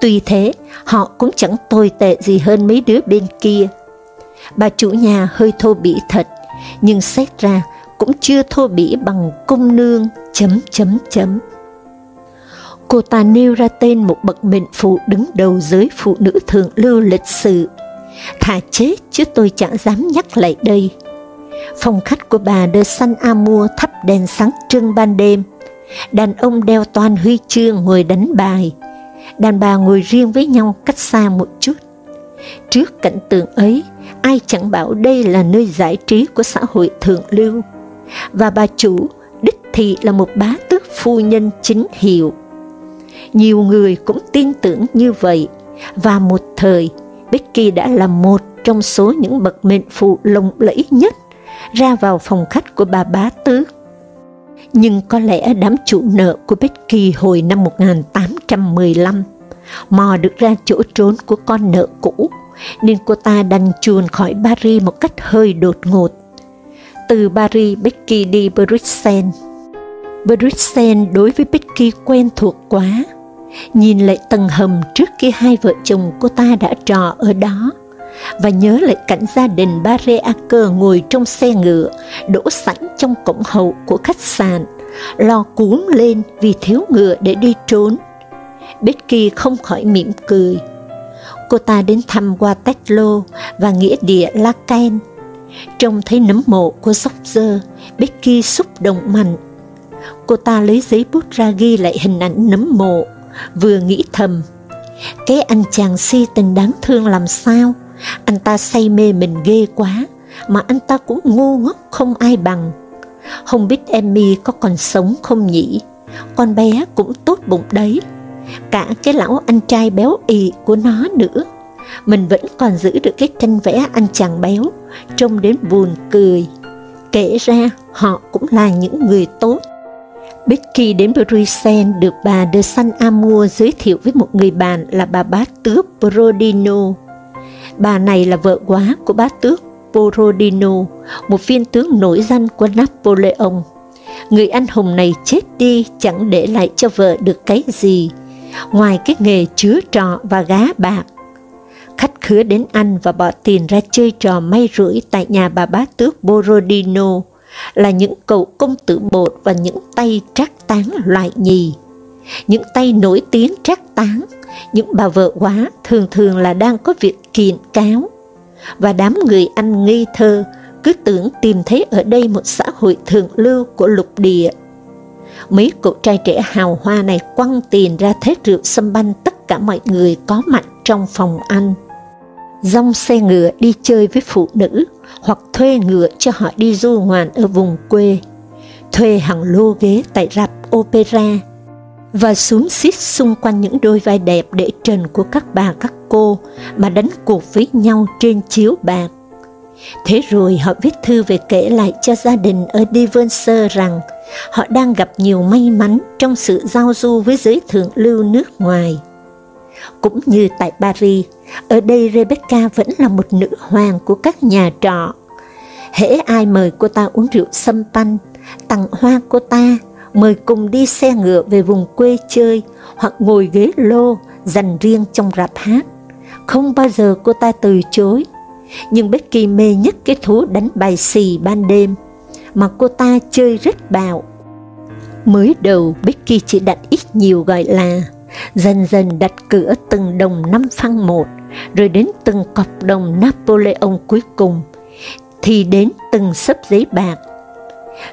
Speaker 1: Tuy thế, họ cũng chẳng tồi tệ gì hơn mấy đứa bên kia. Bà chủ nhà hơi thô bỉ thật, nhưng xét ra cũng chưa thô bỉ bằng cung nương, chấm chấm chấm. Cô ta nêu ra tên một bậc mệnh phụ đứng đầu giới phụ nữ thượng lưu lịch sử. Thà chết chứ tôi chẳng dám nhắc lại đây. Phòng khách của bà de San Amour thắp đèn sáng trưng ban đêm, Đàn ông đeo toàn huy chương ngồi đánh bài, đàn bà ngồi riêng với nhau cách xa một chút. Trước cảnh tượng ấy, ai chẳng bảo đây là nơi giải trí của xã hội thượng lưu, và bà chủ đích thị là một bá tước phu nhân chính hiệu. Nhiều người cũng tin tưởng như vậy, và một thời, Becky đã là một trong số những bậc mệnh phụ lộng lẫy nhất ra vào phòng khách của bà bá tước. Nhưng có lẽ đám chủ nợ của Becky hồi năm 1815 mò được ra chỗ trốn của con nợ cũ, nên cô ta đành chuồn khỏi Paris một cách hơi đột ngột. Từ Paris, Becky đi Bruxelles. Bruxelles đối với Becky quen thuộc quá. Nhìn lại tầng hầm trước khi hai vợ chồng cô ta đã trò ở đó, và nhớ lại cảnh gia đình Barreacker ngồi trong xe ngựa, đổ sẵn trong cổng hậu của khách sạn, lo cuốn lên vì thiếu ngựa để đi trốn. Becky không khỏi mỉm cười. Cô ta đến thăm qua Waterloo và nghĩa địa Lacan. Trông thấy nấm mộ của George, Becky xúc động mạnh. Cô ta lấy giấy bút ra ghi lại hình ảnh nấm mộ, vừa nghĩ thầm. Cái anh chàng si tình đáng thương làm sao, anh ta say mê mình ghê quá, mà anh ta cũng ngu ngốc không ai bằng. Không biết Emmy có còn sống không nhỉ? Con bé cũng tốt bụng đấy. Cả cái lão anh trai béo ì của nó nữa. Mình vẫn còn giữ được cái tranh vẽ anh chàng béo, trông đến buồn cười. Kể ra, họ cũng là những người tốt. Becky đến Bruxelles được bà de San Amour giới thiệu với một người bạn là bà bá tước Brodino. Bà này là vợ quá của bá tước Borodino, một viên tướng nổi danh của Napoleon. Người anh hùng này chết đi chẳng để lại cho vợ được cái gì, ngoài cái nghề chứa trọ và gá bạc. Khách khứa đến ăn và bỏ tiền ra chơi trò may rủi tại nhà bà bá tước Borodino, là những cậu công tử bột và những tay trác tán loại nhì. Những tay nổi tiếng trác tán, những bà vợ quá thường thường là đang có việc kiện cáo. Và đám người ăn nghi thơ cứ tưởng tìm thấy ở đây một xã hội thượng lưu của lục địa. Mấy cậu trai trẻ hào hoa này quăng tiền ra thế rượu xâm banh tất cả mọi người có mặt trong phòng ăn. Dòng xe ngựa đi chơi với phụ nữ, hoặc thuê ngựa cho họ đi du ngoạn ở vùng quê, thuê hàng lô ghế tại rạp opera, và xuống xít xung quanh những đôi vai đẹp để trần của các bà các cô mà đánh cuộc với nhau trên chiếu bạc. Thế rồi họ viết thư về kể lại cho gia đình ở Devonshire rằng họ đang gặp nhiều may mắn trong sự giao du với giới thượng lưu nước ngoài. Cũng như tại Paris, ở đây Rebecca vẫn là một nữ hoàng của các nhà trọ. Hễ ai mời cô ta uống rượu sâm panh, tặng hoa cô ta, mời cùng đi xe ngựa về vùng quê chơi, hoặc ngồi ghế lô, dành riêng trong rạp hát. Không bao giờ cô ta từ chối. Nhưng Becky mê nhất cái thú đánh bài xì ban đêm, mà cô ta chơi rất bạo. Mới đầu Becky chỉ đặt ít nhiều gọi là dần dần đặt cửa từng đồng năm phăng một, rồi đến từng cọc đồng Napoleon cuối cùng, thì đến từng sấp giấy bạc.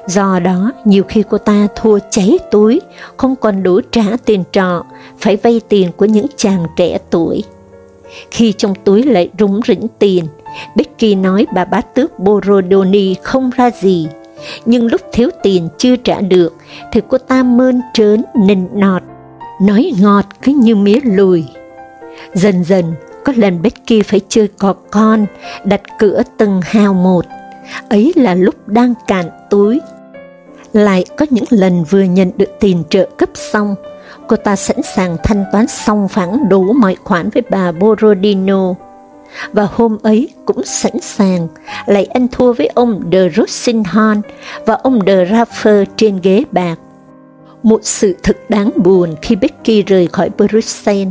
Speaker 1: Do đó, nhiều khi cô ta thua cháy túi, không còn đủ trả tiền trọ, phải vay tiền của những chàng trẻ tuổi. Khi trong túi lại rúng rỉnh tiền, Becky nói bà bá tước Borodoni không ra gì, nhưng lúc thiếu tiền chưa trả được, thì cô ta mơn trớn, nịnh nọt, nói ngọt cứ như mía lùi. Dần dần, có lần Becky phải chơi cò con, đặt cửa từng hào một, ấy là lúc đang cạn túi. Lại có những lần vừa nhận được tiền trợ cấp xong, cô ta sẵn sàng thanh toán xong phẳng đủ mọi khoản với bà Borodino. Và hôm ấy cũng sẵn sàng lại ăn thua với ông de Rosenhorn và ông de Raffer trên ghế bạc. Một sự thật đáng buồn khi Becky rời khỏi Bruxelles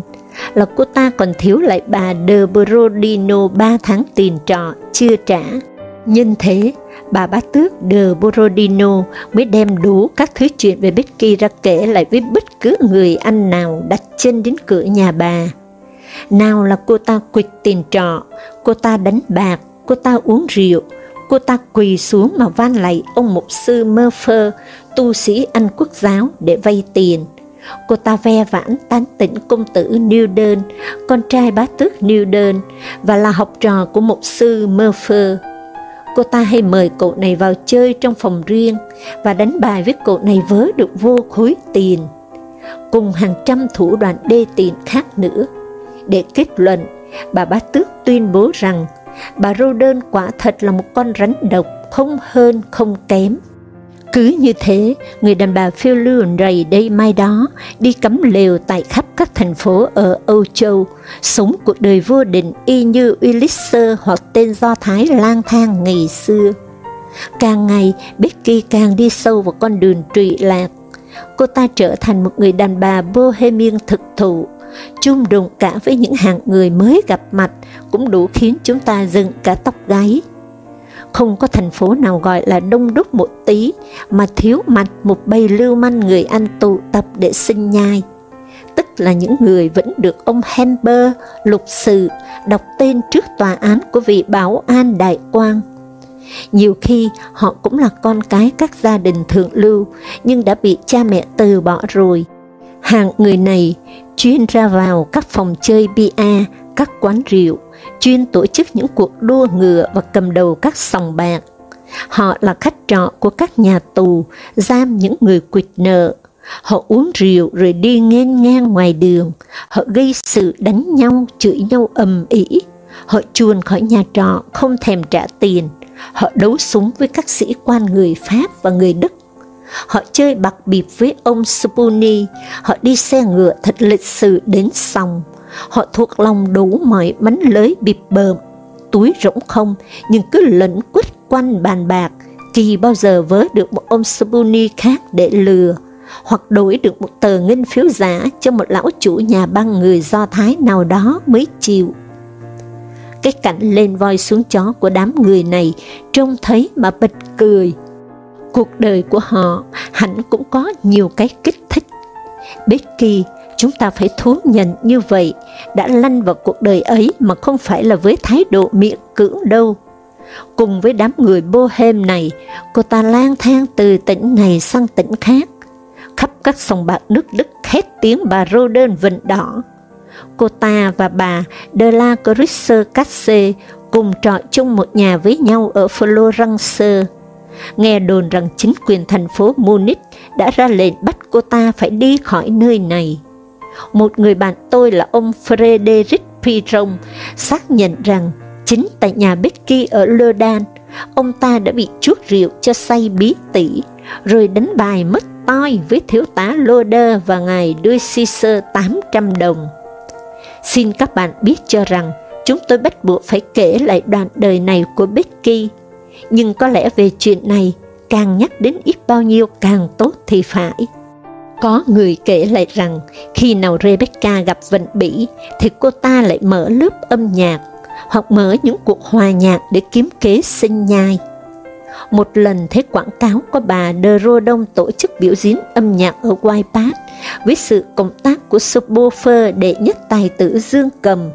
Speaker 1: là cô ta còn thiếu lại bà de Borodino 3 tháng tiền trọ chưa trả. Nhân thế, bà bá tước de Borodino mới đem đủ các thứ chuyện về Becky ra kể lại với bất cứ người anh nào đặt chân đến cửa nhà bà. Nào là cô ta quỵt tiền trọ, cô ta đánh bạc, cô ta uống rượu, cô ta quỳ xuống mà van lạy ông mục sư mơ phơ, tu sĩ Anh quốc giáo để vay tiền. Cô ta ve vãn tán tỉnh công tử Newden, con trai bá tước Newden, và là học trò của mục sư mơ phơ. Cô ta hay mời cậu này vào chơi trong phòng riêng và đánh bài với cậu này vớ được vô khối tiền, cùng hàng trăm thủ đoạn đê tiện khác nữa. Để kết luận, bà bá tước tuyên bố rằng bà Roden quả thật là một con rắn độc không hơn không kém. Cứ như thế, người đàn bà phiêu lưu rầy đây mai đó, đi cắm lều tại khắp các thành phố ở Âu Châu, sống cuộc đời vô định y như Ulysses hoặc tên Do Thái lang thang ngày xưa. Càng ngày, Becky càng đi sâu vào con đường trụy lạc. Cô ta trở thành một người đàn bà bohemian thực thụ, chung đụng cả với những hàng người mới gặp mặt cũng đủ khiến chúng ta dựng cả tóc gáy. Không có thành phố nào gọi là đông đúc một tí mà thiếu mặt một bầy lưu manh người ăn tụ tập để sinh nhai. Tức là những người vẫn được ông Hember, lục sự, đọc tên trước tòa án của vị bảo an đại quan. Nhiều khi họ cũng là con cái các gia đình thượng lưu, nhưng đã bị cha mẹ từ bỏ rồi. Hàng người này chuyên ra vào các phòng chơi bia, các quán rượu, chuyên tổ chức những cuộc đua ngựa và cầm đầu các sòng bạc. Họ là khách trọ của các nhà tù, giam những người quỵt nợ. Họ uống rượu rồi đi ngang ngang ngoài đường. Họ gây sự đánh nhau, chửi nhau ầm ĩ. Họ chuồn khỏi nhà trọ, không thèm trả tiền. Họ đấu súng với các sĩ quan người Pháp và người Đức. Họ chơi bạc bịp với ông Spoonie, họ đi xe ngựa thật lịch sự đến sòng, họ thuộc lòng đủ mọi bánh lưới bịp bợm. túi rỗng không, nhưng cứ lẫn quất quanh bàn bạc, kỳ bao giờ vớ được một ông Spoonie khác để lừa, hoặc đổi được một tờ ngân phiếu giả cho một lão chủ nhà băng người Do Thái nào đó mới chịu. Cái cảnh lên voi xuống chó của đám người này trông thấy mà bật cười. Cuộc đời của họ hẳn cũng có nhiều cái kích thích. Becky, chúng ta phải thú nhận như vậy, đã lăn vào cuộc đời ấy mà không phải là với thái độ miệng cưỡng đâu. Cùng với đám người bohem này, cô ta lang thang từ tỉnh này sang tỉnh khác, khắp các sông bạc nước Đức khét tiếng bà rô đơn vịnh đỏ. Cô ta và bà De la Crisse Casse cùng trọ chung một nhà với nhau ở Florence. Nghe đồn rằng chính quyền thành phố Munich đã ra lệnh bắt cô ta phải đi khỏi nơi này. Một người bạn tôi là ông Frederick Piron xác nhận rằng chính tại nhà Becky ở Lodan, ông ta đã bị chuốc rượu cho say bí tỉ, rồi đánh bài mất toi với thiếu tá Loder và ngài đưa Caesar 800 đồng. Xin các bạn biết cho rằng, chúng tôi bắt buộc phải kể lại đoạn đời này của Becky, nhưng có lẽ về chuyện này, càng nhắc đến ít bao nhiêu càng tốt thì phải. Có người kể lại rằng, khi nào Rebecca gặp vận bỉ, thì cô ta lại mở lớp âm nhạc, hoặc mở những cuộc hòa nhạc để kiếm kế sinh nhai. Một lần thấy quảng cáo có bà De Rodon tổ chức biểu diễn âm nhạc ở White với sự cộng tác của subwoofer đệ nhất tài tử Dương Cầm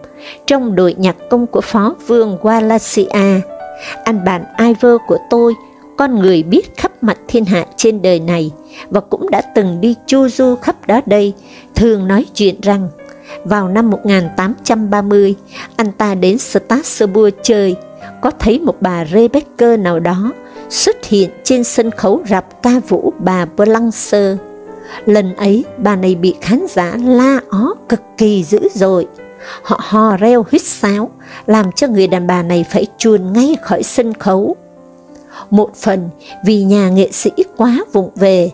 Speaker 1: trong đội nhạc công của Phó Vương Wallachia. Anh bạn Ivor của tôi, con người biết khắp mặt thiên hạ trên đời này và cũng đã từng đi chu du khắp đó đây, thường nói chuyện rằng vào năm 1830, anh ta đến Strasbourg chơi, có thấy một bà Rebecca nào đó xuất hiện trên sân khấu rạp ca vũ bà Blanche. Lần ấy, bà này bị khán giả la ó cực kỳ dữ dội. Họ hò reo huýt sáo, làm cho người đàn bà này phải chuồn ngay khỏi sân khấu. Một phần vì nhà nghệ sĩ quá vụng về,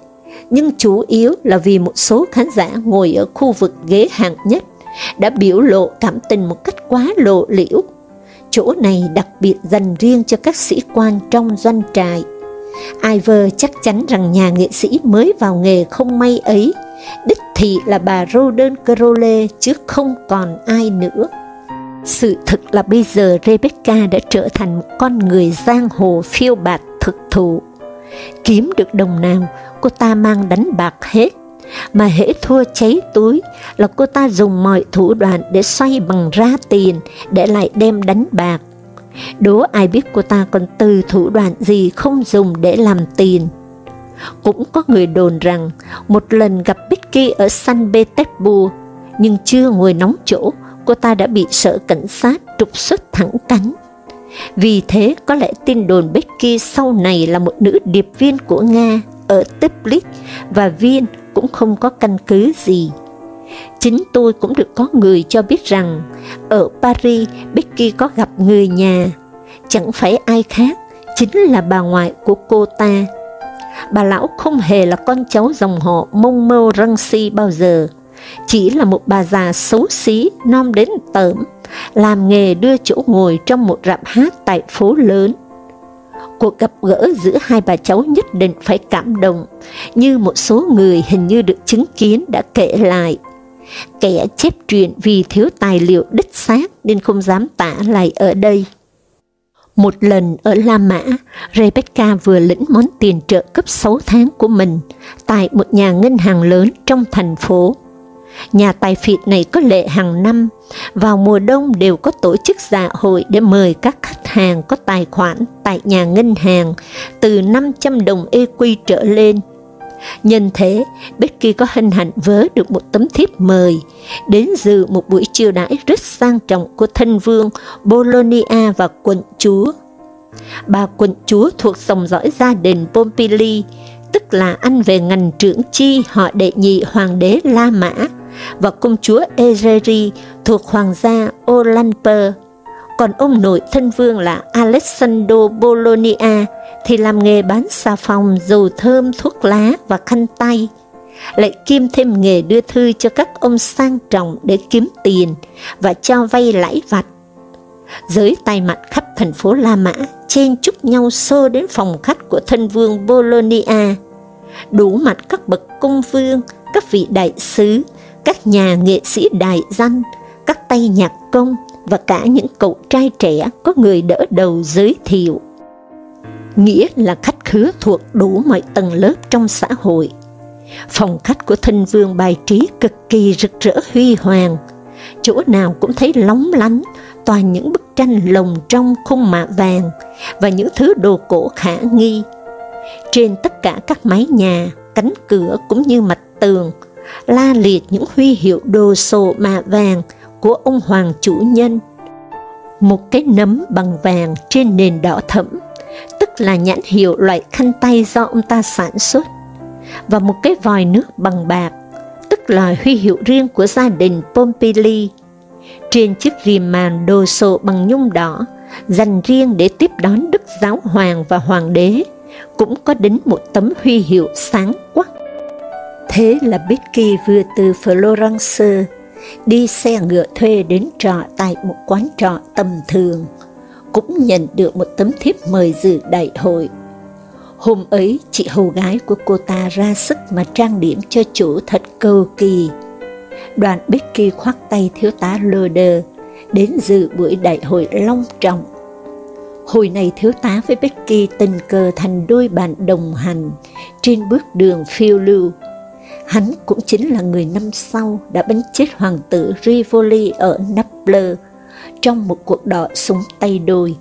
Speaker 1: nhưng chủ yếu là vì một số khán giả ngồi ở khu vực ghế hạng nhất đã biểu lộ cảm tình một cách quá lộ liễu. Chỗ này đặc biệt dành riêng cho các sĩ quan trong doanh trại. ivor chắc chắn rằng nhà nghệ sĩ mới vào nghề không may ấy, đích thị là bà Roden Crowley chứ không còn ai nữa. Sự thực là bây giờ Rebecca đã trở thành một con người giang hồ phiêu bạt thực thụ. Kiếm được đồng nào, cô ta mang đánh bạc hết, mà hễ thua cháy túi là cô ta dùng mọi thủ đoạn để xoay bằng ra tiền để lại đem đánh bạc. Đố ai biết cô ta còn từ thủ đoạn gì không dùng để làm tiền. Cũng có người đồn rằng một lần gặp Becky ở San Petersburg, nhưng chưa ngồi nóng chỗ, cô ta đã bị sở cảnh sát trục xuất thẳng cánh. Vì thế có lẽ tin đồn Becky sau này là một nữ điệp viên của Nga ở Tbilisi và Viên cũng không có căn cứ gì. Chính tôi cũng được có người cho biết rằng, ở Paris, Becky có gặp người nhà, chẳng phải ai khác, chính là bà ngoại của cô ta. Bà lão không hề là con cháu dòng họ mông mâu răng si bao giờ, chỉ là một bà già xấu xí, non đến tởm, làm nghề đưa chỗ ngồi trong một rạp hát tại phố lớn. Cuộc gặp gỡ giữa hai bà cháu nhất định phải cảm động, như một số người hình như được chứng kiến đã kể lại. Kẻ chép truyện vì thiếu tài liệu đích xác nên không dám tả lại ở đây. Một lần ở La Mã, Rebecca vừa lĩnh món tiền trợ cấp 6 tháng của mình tại một nhà ngân hàng lớn trong thành phố. Nhà tài phiệt này có lệ hàng năm, vào mùa đông đều có tổ chức dạ hội để mời các khách hàng có tài khoản tại nhà ngân hàng từ 500 đồng EQ trở lên. Nhân thế, Becky có hân hạnh vớ được một tấm thiếp mời, đến dự một buổi chiêu đãi rất sang trọng của thân vương Bologna và quận chúa. Bà quận chúa thuộc dòng dõi gia đình Pompili, tức là anh về ngành trưởng chi họ đệ nhị hoàng đế La Mã, và công chúa Egeri thuộc hoàng gia Olamper. Còn ông nội thân vương là Alessandro Bologna thì làm nghề bán xà phòng, dầu thơm, thuốc lá và khăn tay, lại kiêm thêm nghề đưa thư cho các ông sang trọng để kiếm tiền và cho vay lãi vặt. Giới tay mặt khắp thành phố La Mã chen chúc nhau xô đến phòng khách của thân vương Bologna. Đủ mặt các bậc cung vương, các vị đại sứ, các nhà nghệ sĩ đại danh, các tay nhạc công và cả những cậu trai trẻ có người đỡ đầu giới thiệu. Nghĩa là khách khứa thuộc đủ mọi tầng lớp trong xã hội. Phòng khách của thân vương bài trí cực kỳ rực rỡ huy hoàng, chỗ nào cũng thấy lóng lánh, toàn những bức tranh lồng trong khung mạ vàng và những thứ đồ cổ khả nghi. Trên tất cả các mái nhà, cánh cửa cũng như mặt tường, la liệt những huy hiệu đồ sộ mạ vàng của ông hoàng chủ nhân. Một cái nấm bằng vàng trên nền đỏ thẫm, tức là nhãn hiệu loại khăn tay do ông ta sản xuất, và một cái vòi nước bằng bạc, tức là huy hiệu riêng của gia đình Pompili. Trên chiếc rìm màn đồ sộ bằng nhung đỏ, dành riêng để tiếp đón Đức Giáo Hoàng và Hoàng đế, cũng có đến một tấm huy hiệu sáng quắc. Thế là Becky vừa từ Florence đi xe ngựa thuê đến trọ tại một quán trọ tầm thường, cũng nhận được một tấm thiếp mời dự đại hội. Hôm ấy, chị hầu gái của cô ta ra sức mà trang điểm cho chủ thật cầu kỳ. Đoàn Becky khoác tay thiếu tá Loder đến dự buổi đại hội long trọng. Hồi này thiếu tá với Becky tình cờ thành đôi bạn đồng hành trên bước đường phiêu lưu Hắn cũng chính là người năm sau đã bắn chết hoàng tử Rivoli ở Naples trong một cuộc đọ súng tay đôi,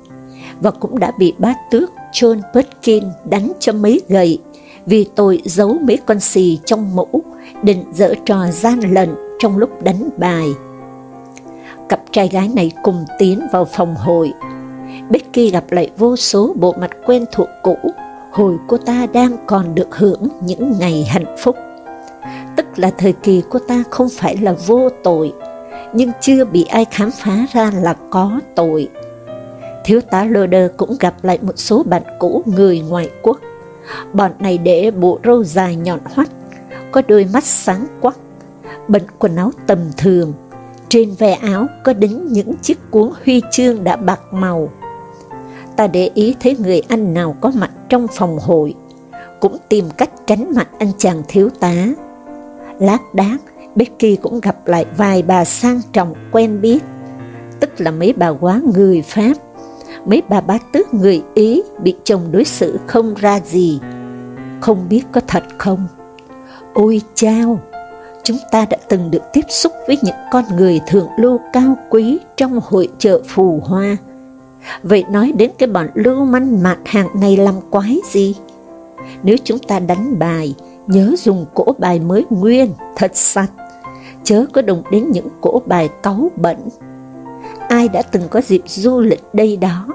Speaker 1: và cũng đã bị bát tước John Perkin đánh cho mấy gậy vì tội giấu mấy con xì trong mũ, định dở trò gian lận trong lúc đánh bài. Cặp trai gái này cùng tiến vào phòng hội. Becky gặp lại vô số bộ mặt quen thuộc cũ, hồi cô ta đang còn được hưởng những ngày hạnh phúc tức là thời kỳ của ta không phải là vô tội, nhưng chưa bị ai khám phá ra là có tội. Thiếu tá Loder cũng gặp lại một số bạn cũ người ngoại quốc. Bọn này để bộ râu dài nhọn hoắt, có đôi mắt sáng quắc, bận quần áo tầm thường, trên ve áo có đính những chiếc cuốn huy chương đã bạc màu. Ta để ý thấy người anh nào có mặt trong phòng hội, cũng tìm cách tránh mặt anh chàng thiếu tá Lát đác, Becky cũng gặp lại vài bà sang trọng quen biết, tức là mấy bà quá người Pháp, mấy bà bá tước người Ý bị chồng đối xử không ra gì. Không biết có thật không? Ôi chao! Chúng ta đã từng được tiếp xúc với những con người thượng lưu cao quý trong hội chợ phù hoa. Vậy nói đến cái bọn lưu manh mạt hàng này làm quái gì? Nếu chúng ta đánh bài, nhớ dùng cổ bài mới nguyên, thật sạch, chớ có đụng đến những cổ bài cáu bẩn. Ai đã từng có dịp du lịch đây đó,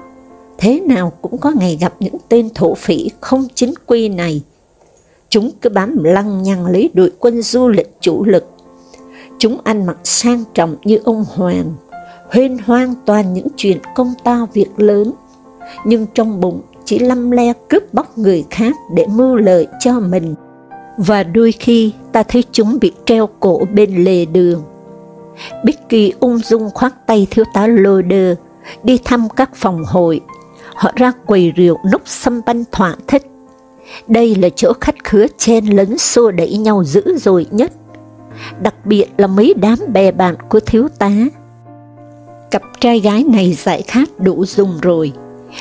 Speaker 1: thế nào cũng có ngày gặp những tên thổ phỉ không chính quy này. Chúng cứ bám lăng nhăng lấy đội quân du lịch chủ lực. Chúng ăn mặc sang trọng như ông Hoàng, huyên hoang toàn những chuyện công to việc lớn, nhưng trong bụng chỉ lăm le cướp bóc người khác để mưu lợi cho mình và đôi khi ta thấy chúng bị treo cổ bên lề đường. Bicky ung dung khoác tay thiếu tá Loder, đi thăm các phòng hội. Họ ra quầy rượu núp xâm banh thỏa thích. Đây là chỗ khách khứa chen lấn xô đẩy nhau dữ dội nhất, đặc biệt là mấy đám bè bạn của thiếu tá. Cặp trai gái này giải khát đủ dùng rồi,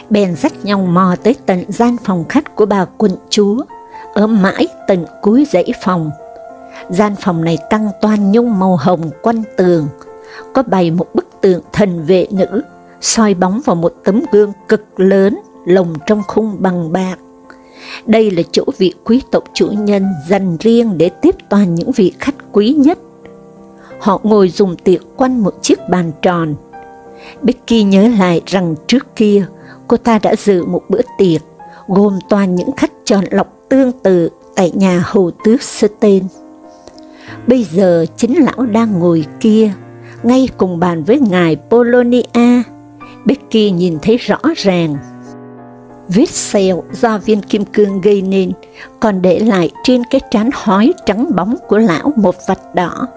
Speaker 1: bèn dắt nhau mò tới tận gian phòng khách của bà quận chúa, ở mãi tận cuối dãy phòng. Gian phòng này căng toan nhung màu hồng quanh tường, có bày một bức tượng thần vệ nữ, soi bóng vào một tấm gương cực lớn, lồng trong khung bằng bạc. Đây là chỗ vị quý tộc chủ nhân dành riêng để tiếp toàn những vị khách quý nhất. Họ ngồi dùng tiệc quanh một chiếc bàn tròn. Becky nhớ lại rằng trước kia cô ta đã dự một bữa tiệc gồm toàn những khách chọn lọc tương tự tại nhà hầu tước Stein. Bây giờ chính lão đang ngồi kia, ngay cùng bàn với ngài Polonia. Becky nhìn thấy rõ ràng. Vết sẹo do viên kim cương gây nên còn để lại trên cái trán hói trắng bóng của lão một vạch đỏ.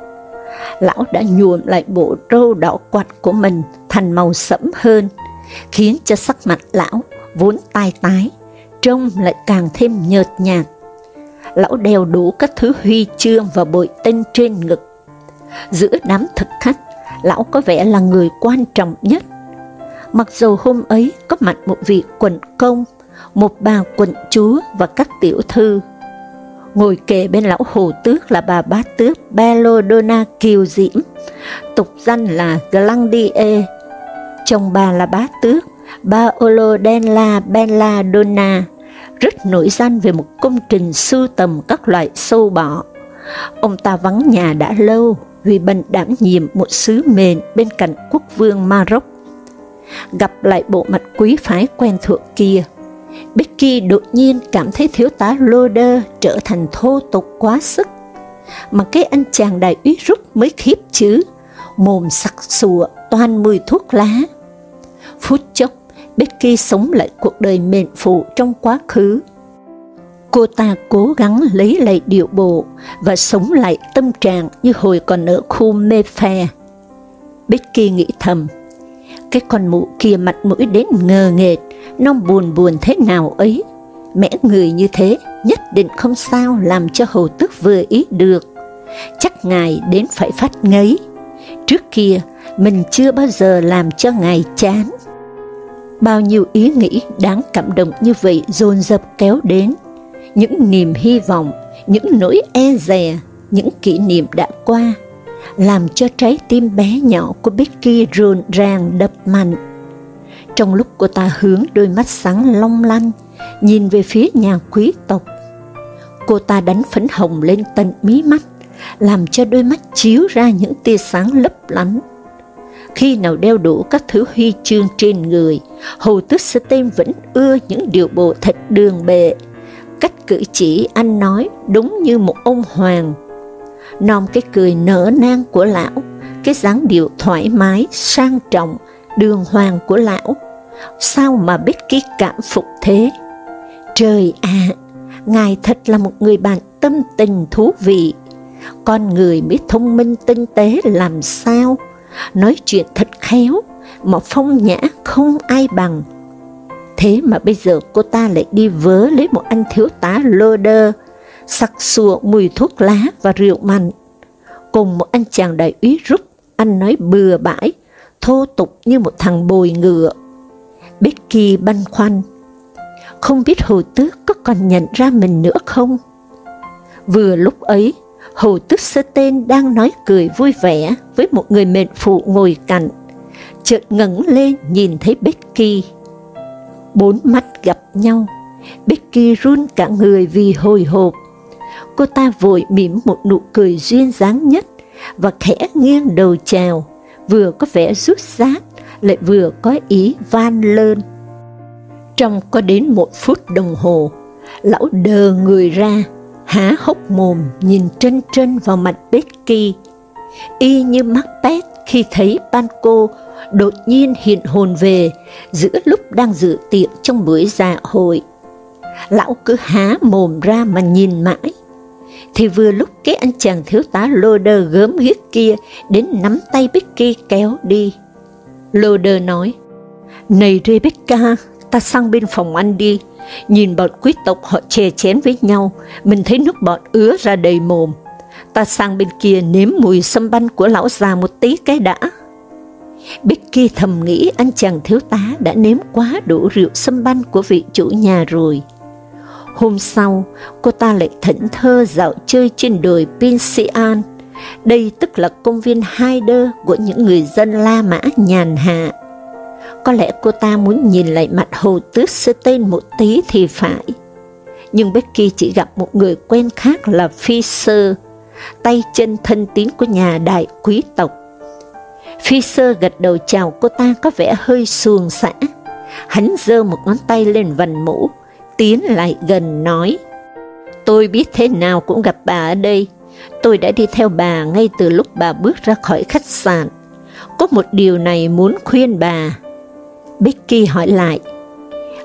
Speaker 1: Lão đã nhuộm lại bộ râu đỏ quạt của mình thành màu sẫm hơn, khiến cho sắc mặt lão vốn tai tái, trông lại càng thêm nhợt nhạt. Lão đeo đủ các thứ huy chương và bội tinh trên ngực. Giữa đám thực khách, lão có vẻ là người quan trọng nhất. Mặc dù hôm ấy có mặt một vị quận công, một bà quận chúa và các tiểu thư, ngồi kề bên lão hồ tước là bà bá tước Bellodona Kiều Diễm, tục danh là Glandie. Chồng bà là bá tước Paolo Belladonna, rất nổi danh về một công trình sưu tầm các loại sâu bọ. Ông ta vắng nhà đã lâu vì bận đảm nhiệm một sứ mệnh bên cạnh quốc vương Maroc. Gặp lại bộ mặt quý phái quen thuộc kia, Becky đột nhiên cảm thấy thiếu tá Loder trở thành thô tục quá sức, mà cái anh chàng đại úy rút mới khiếp chứ, mồm sặc sụa toàn mùi thuốc lá. Phút chốc, Becky sống lại cuộc đời mệnh phụ trong quá khứ. Cô ta cố gắng lấy lại điệu bộ và sống lại tâm trạng như hồi còn ở khu mê phe. Becky nghĩ thầm, cái con mụ kia mặt mũi đến ngờ nghệt, nó buồn buồn thế nào ấy. Mẹ người như thế, nhất định không sao làm cho hầu tức vừa ý được. Chắc ngài đến phải phát ngấy. Trước kia, mình chưa bao giờ làm cho ngài chán. Bao nhiêu ý nghĩ đáng cảm động như vậy dồn dập kéo đến. Những niềm hy vọng, những nỗi e dè, những kỷ niệm đã qua, làm cho trái tim bé nhỏ của Becky rộn ràng đập mạnh. Trong lúc cô ta hướng đôi mắt sáng long lanh, nhìn về phía nhà quý tộc, cô ta đánh phấn hồng lên tận mí mắt, làm cho đôi mắt chiếu ra những tia sáng lấp lánh. Khi nào đeo đủ các thứ huy chương trên người, Hầu tước Stem vẫn ưa những điều bộ thật đường bệ, cách cử chỉ anh nói đúng như một ông hoàng. Nòm cái cười nở nang của lão, cái dáng điệu thoải mái, sang trọng, đường hoàng của lão, sao mà biết ký cảm phục thế? Trời ạ, Ngài thật là một người bạn tâm tình thú vị, con người mới thông minh tinh tế làm sao? Nói chuyện thật khéo, mà phong nhã không ai bằng. Thế mà bây giờ cô ta lại đi vớ lấy một anh thiếu tá lơ đơ, sặc sụa mùi thuốc lá và rượu mạnh, cùng một anh chàng đại úy rút, anh nói bừa bãi, thô tục như một thằng bồi ngựa. Becky băn khoăn, không biết hồi tước có còn nhận ra mình nữa không? Vừa lúc ấy, Hầu tức sơ tên đang nói cười vui vẻ với một người mệnh phụ ngồi cạnh, chợt ngẩng lên nhìn thấy Becky. Bốn mắt gặp nhau, Becky run cả người vì hồi hộp. Cô ta vội mỉm một nụ cười duyên dáng nhất và khẽ nghiêng đầu chào, vừa có vẻ rút rát, lại vừa có ý van lơn. Trong có đến một phút đồng hồ, lão đờ người ra, há hốc mồm nhìn trên trên vào mặt Becky, y như Macbeth khi thấy Panko đột nhiên hiện hồn về giữa lúc đang dự tiệc trong buổi dạ hội. Lão cứ há mồm ra mà nhìn mãi, thì vừa lúc cái anh chàng thiếu tá Loder gớm ghiếc kia đến nắm tay Becky kéo đi. Loder nói, Này Rebecca, ta sang bên phòng anh đi, Nhìn bọn quý tộc họ chè chén với nhau, mình thấy nước bọt ứa ra đầy mồm. Ta sang bên kia nếm mùi sâm banh của lão già một tí cái đã. Becky thầm nghĩ anh chàng thiếu tá đã nếm quá đủ rượu sâm banh của vị chủ nhà rồi. Hôm sau, cô ta lại thẫn thơ dạo chơi trên đồi Pincian. Đây tức là công viên Haider của những người dân La Mã nhàn hạ. Có lẽ cô ta muốn nhìn lại mặt hồ tước sơ tên một tí thì phải. Nhưng Becky chỉ gặp một người quen khác là phi sơ tay chân thân tín của nhà đại quý tộc. phi sơ gật đầu chào cô ta có vẻ hơi xuồng xã. Hắn giơ một ngón tay lên vành mũ, tiến lại gần nói, Tôi biết thế nào cũng gặp bà ở đây. Tôi đã đi theo bà ngay từ lúc bà bước ra khỏi khách sạn. Có một điều này muốn khuyên bà. Becky hỏi lại,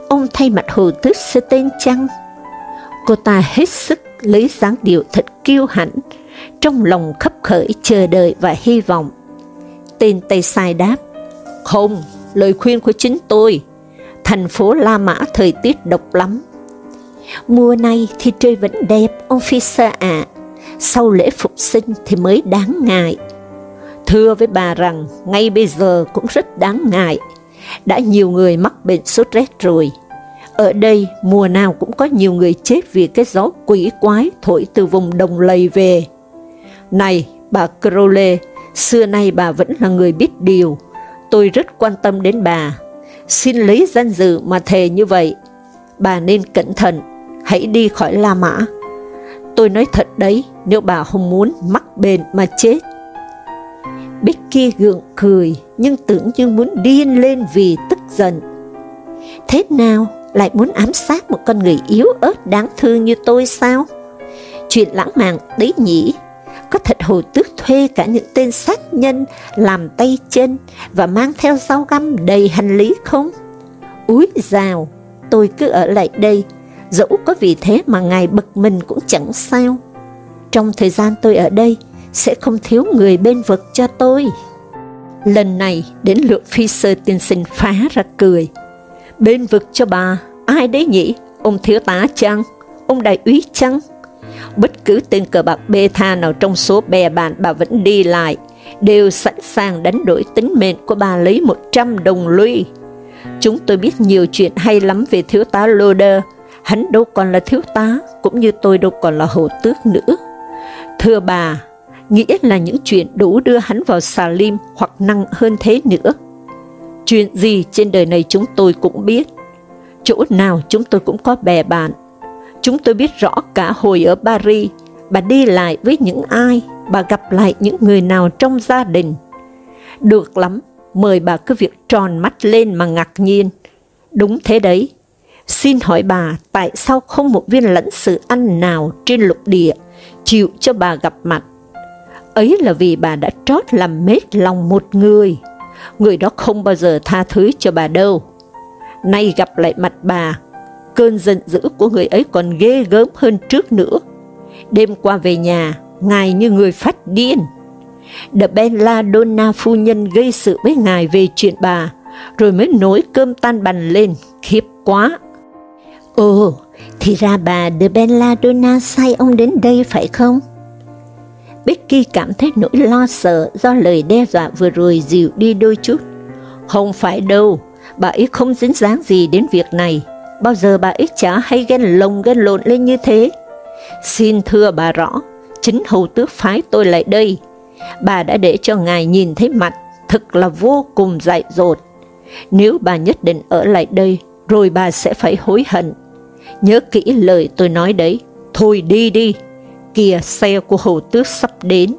Speaker 1: ông thay mặt hồ tước sẽ tên chăng? Cô ta hết sức lấy dáng điệu thật kiêu hãnh, trong lòng khấp khởi chờ đợi và hy vọng. Tên Tây Sai đáp, Không, lời khuyên của chính tôi. Thành phố La Mã thời tiết độc lắm. Mùa này thì trời vẫn đẹp, ông Fisher ạ. Sau lễ phục sinh thì mới đáng ngại. Thưa với bà rằng, ngay bây giờ cũng rất đáng ngại. Đã nhiều người mắc bệnh sốt rét rồi. Ở đây, mùa nào cũng có nhiều người chết vì cái gió quỷ quái thổi từ vùng đồng lầy về. Này, bà Crowley, xưa nay bà vẫn là người biết điều. Tôi rất quan tâm đến bà. Xin lấy danh dự mà thề như vậy. Bà nên cẩn thận, hãy đi khỏi La Mã. Tôi nói thật đấy, nếu bà không muốn mắc bệnh mà chết. Becky gượng cười, nhưng tưởng như muốn điên lên vì tức giận. Thế nào, lại muốn ám sát một con người yếu ớt đáng thương như tôi sao? Chuyện lãng mạn đấy nhỉ? Có thật hồ tước thuê cả những tên sát nhân làm tay chân và mang theo dao găm đầy hành lý không? Úi rào, tôi cứ ở lại đây, dẫu có vì thế mà ngài bực mình cũng chẳng sao. Trong thời gian tôi ở đây, sẽ không thiếu người bên vực cho tôi. Lần này, đến lượt phi sơ tiên sinh phá ra cười. Bên vực cho bà, ai đấy nhỉ? Ông thiếu tá chăng? Ông đại úy chăng? Bất cứ tên cờ bạc bê tha nào trong số bè bạn bà vẫn đi lại, đều sẵn sàng đánh đổi tính mệnh của bà lấy 100 đồng lui. Chúng tôi biết nhiều chuyện hay lắm về thiếu tá Loder, hắn đâu còn là thiếu tá, cũng như tôi đâu còn là hồ tước nữa. Thưa bà, nghĩa là những chuyện đủ đưa hắn vào xà lim hoặc năng hơn thế nữa. Chuyện gì trên đời này chúng tôi cũng biết, chỗ nào chúng tôi cũng có bè bạn. Chúng tôi biết rõ cả hồi ở Paris, bà đi lại với những ai, bà gặp lại những người nào trong gia đình. Được lắm, mời bà cứ việc tròn mắt lên mà ngạc nhiên. Đúng thế đấy. Xin hỏi bà, tại sao không một viên lãnh sự ăn nào trên lục địa chịu cho bà gặp mặt? Ấy là vì bà đã trót làm mết lòng một người. Người đó không bao giờ tha thứ cho bà đâu. Nay gặp lại mặt bà, cơn giận dữ của người ấy còn ghê gớm hơn trước nữa. Đêm qua về nhà, ngài như người phát điên. The Belladonna phu nhân gây sự với ngài về chuyện bà, rồi mới nối cơm tan bành lên, khiếp quá. Ồ, thì ra bà The Belladonna sai ông đến đây phải không? Becky cảm thấy nỗi lo sợ do lời đe dọa vừa rồi dịu đi đôi chút. Không phải đâu, bà ấy không dính dáng gì đến việc này, bao giờ bà ấy chả hay ghen lồng ghen lộn lên như thế. Xin thưa bà rõ, chính hầu tước phái tôi lại đây. Bà đã để cho ngài nhìn thấy mặt, thật là vô cùng dại dột. Nếu bà nhất định ở lại đây, rồi bà sẽ phải hối hận. Nhớ kỹ lời tôi nói đấy, thôi đi đi, kìa xe của hồ tước sắp đến.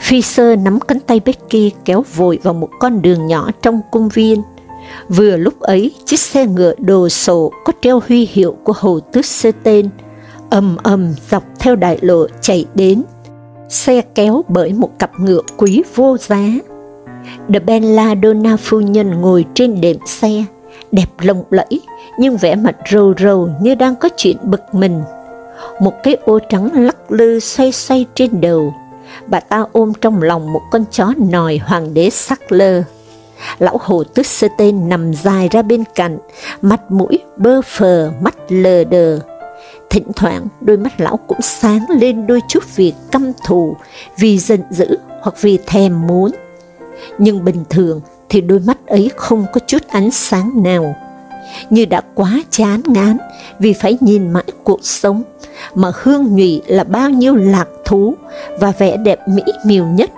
Speaker 1: Phi sơ nắm cánh tay Becky kéo vội vào một con đường nhỏ trong cung viên. Vừa lúc ấy, chiếc xe ngựa đồ sộ có treo huy hiệu của hồ tước sơ tên, ầm ầm dọc theo đại lộ chạy đến. Xe kéo bởi một cặp ngựa quý vô giá. The Belladonna phu nhân ngồi trên đệm xe, đẹp lộng lẫy, nhưng vẻ mặt rầu rầu như đang có chuyện bực mình. Một cái ô trắng lắc lư xoay xoay trên đầu, bà ta ôm trong lòng một con chó nòi hoàng đế sắc lơ. Lão hồ tức sơ tên nằm dài ra bên cạnh, mặt mũi bơ phờ, mắt lờ đờ. Thỉnh thoảng đôi mắt lão cũng sáng lên đôi chút vì căm thù, vì giận dữ hoặc vì thèm muốn. Nhưng bình thường thì đôi mắt ấy không có chút ánh sáng nào, như đã quá chán ngán vì phải nhìn mãi cuộc sống, mà hương nhụy là bao nhiêu lạc thú và vẻ đẹp mỹ miều nhất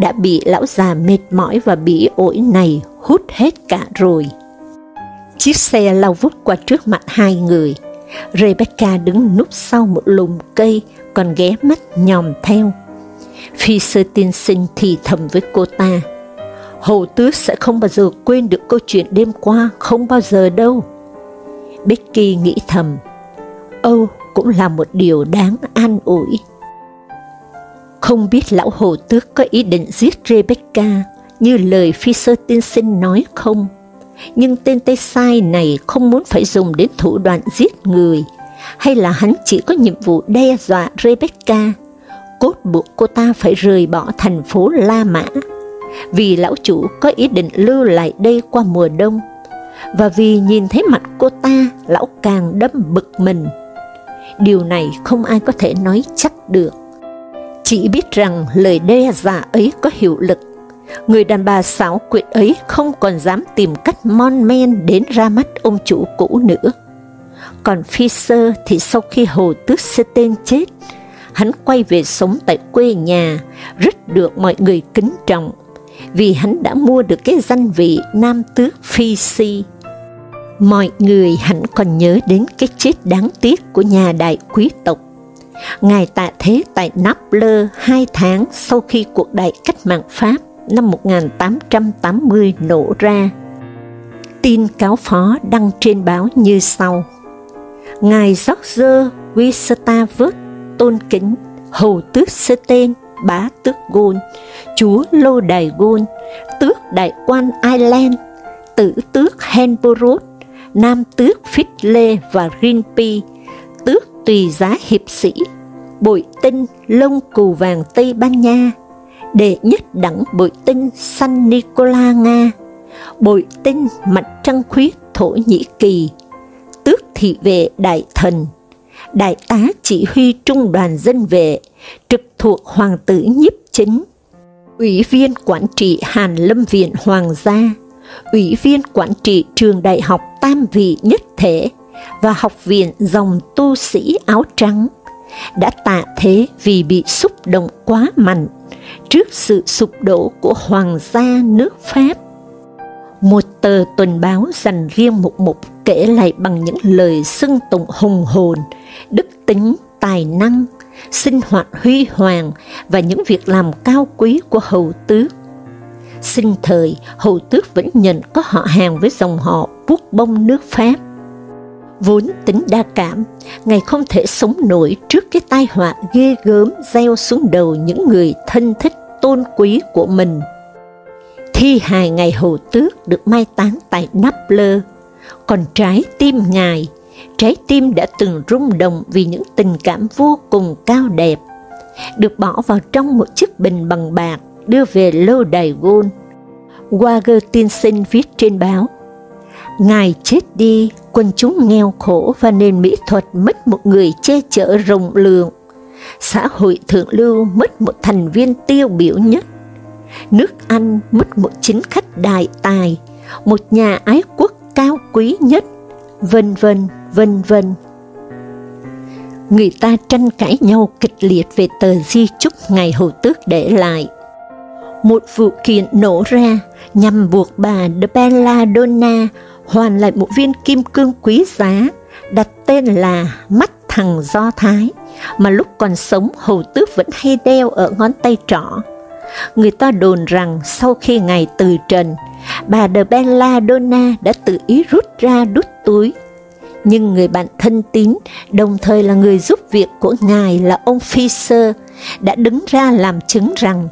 Speaker 1: đã bị lão già mệt mỏi và bỉ ổi này hút hết cả rồi. Chiếc xe lao vút qua trước mặt hai người. Rebecca đứng núp sau một lùm cây, còn ghé mắt nhòm theo. Phi sơ tiên sinh thì thầm với cô ta, Hầu tước sẽ không bao giờ quên được câu chuyện đêm qua, không bao giờ đâu. Becky nghĩ thầm, Âu cũng là một điều đáng an ủi. Không biết lão hồ tước có ý định giết Rebecca như lời phi sơ tiên sinh nói không? Nhưng tên tay Sai này không muốn phải dùng đến thủ đoạn giết người, hay là hắn chỉ có nhiệm vụ đe dọa Rebecca, cốt buộc cô ta phải rời bỏ thành phố La Mã vì lão chủ có ý định lưu lại đây qua mùa đông, và vì nhìn thấy mặt cô ta, lão càng đâm bực mình. Điều này không ai có thể nói chắc được. Chỉ biết rằng lời đe dọa ấy có hiệu lực, người đàn bà xảo quyệt ấy không còn dám tìm cách mon men đến ra mắt ông chủ cũ nữa. Còn Fisher thì sau khi hồ tước Seten chết, hắn quay về sống tại quê nhà, rất được mọi người kính trọng, vì hắn đã mua được cái danh vị Nam Tước Phi Si. Mọi người hẳn còn nhớ đến cái chết đáng tiếc của nhà đại quý tộc. Ngài tạ thế tại Naples hai tháng sau khi cuộc đại cách mạng Pháp năm 1880 nổ ra. Tin cáo phó đăng trên báo như sau. Ngài George Vớt, tôn kính hầu tước sơ tên bá tước gôn chúa lô đài gôn tước đại quan ireland tử tước henborough, nam tước lê và rinpi tước tùy giá hiệp sĩ bội tinh lông cù vàng tây ban nha đệ nhất đẳng bội tinh san nicola nga bội tinh mặt trăng khuyết thổ nhĩ kỳ tước thị vệ đại thần đại tá chỉ huy trung đoàn dân vệ, trực thuộc Hoàng tử nhiếp chính, ủy viên quản trị Hàn Lâm Viện Hoàng gia, ủy viên quản trị trường đại học Tam Vị Nhất Thể và học viện dòng tu sĩ áo trắng, đã tạ thế vì bị xúc động quá mạnh trước sự sụp đổ của Hoàng gia nước Pháp. Một tờ tuần báo dành riêng một mục kể lại bằng những lời xưng tụng hùng hồn, đức tính, tài năng, sinh hoạt huy hoàng và những việc làm cao quý của hầu tước. Sinh thời, hầu tước vẫn nhận có họ hàng với dòng họ buốt bông nước Pháp. Vốn tính đa cảm, Ngài không thể sống nổi trước cái tai họa ghê gớm gieo xuống đầu những người thân thích tôn quý của mình. Thi hài Ngài hầu tước được mai táng tại Naples, còn trái tim Ngài trái tim đã từng rung động vì những tình cảm vô cùng cao đẹp, được bỏ vào trong một chiếc bình bằng bạc đưa về lâu đài gôn. Wager tiên sinh viết trên báo, Ngài chết đi, quân chúng nghèo khổ và nền mỹ thuật mất một người che chở rộng lượng. Xã hội thượng lưu mất một thành viên tiêu biểu nhất. Nước Anh mất một chính khách đại tài, một nhà ái quốc cao quý nhất, vân vân vân vân. Người ta tranh cãi nhau kịch liệt về tờ di chúc ngày hầu tước để lại. Một vụ kiện nổ ra nhằm buộc bà de Belladonna hoàn lại một viên kim cương quý giá đặt tên là mắt thằng Do Thái, mà lúc còn sống hầu tước vẫn hay đeo ở ngón tay trỏ. Người ta đồn rằng sau khi ngài từ trần, bà de Belladonna đã tự ý rút ra đút túi nhưng người bạn thân tín, đồng thời là người giúp việc của ngài là ông Fisher, đã đứng ra làm chứng rằng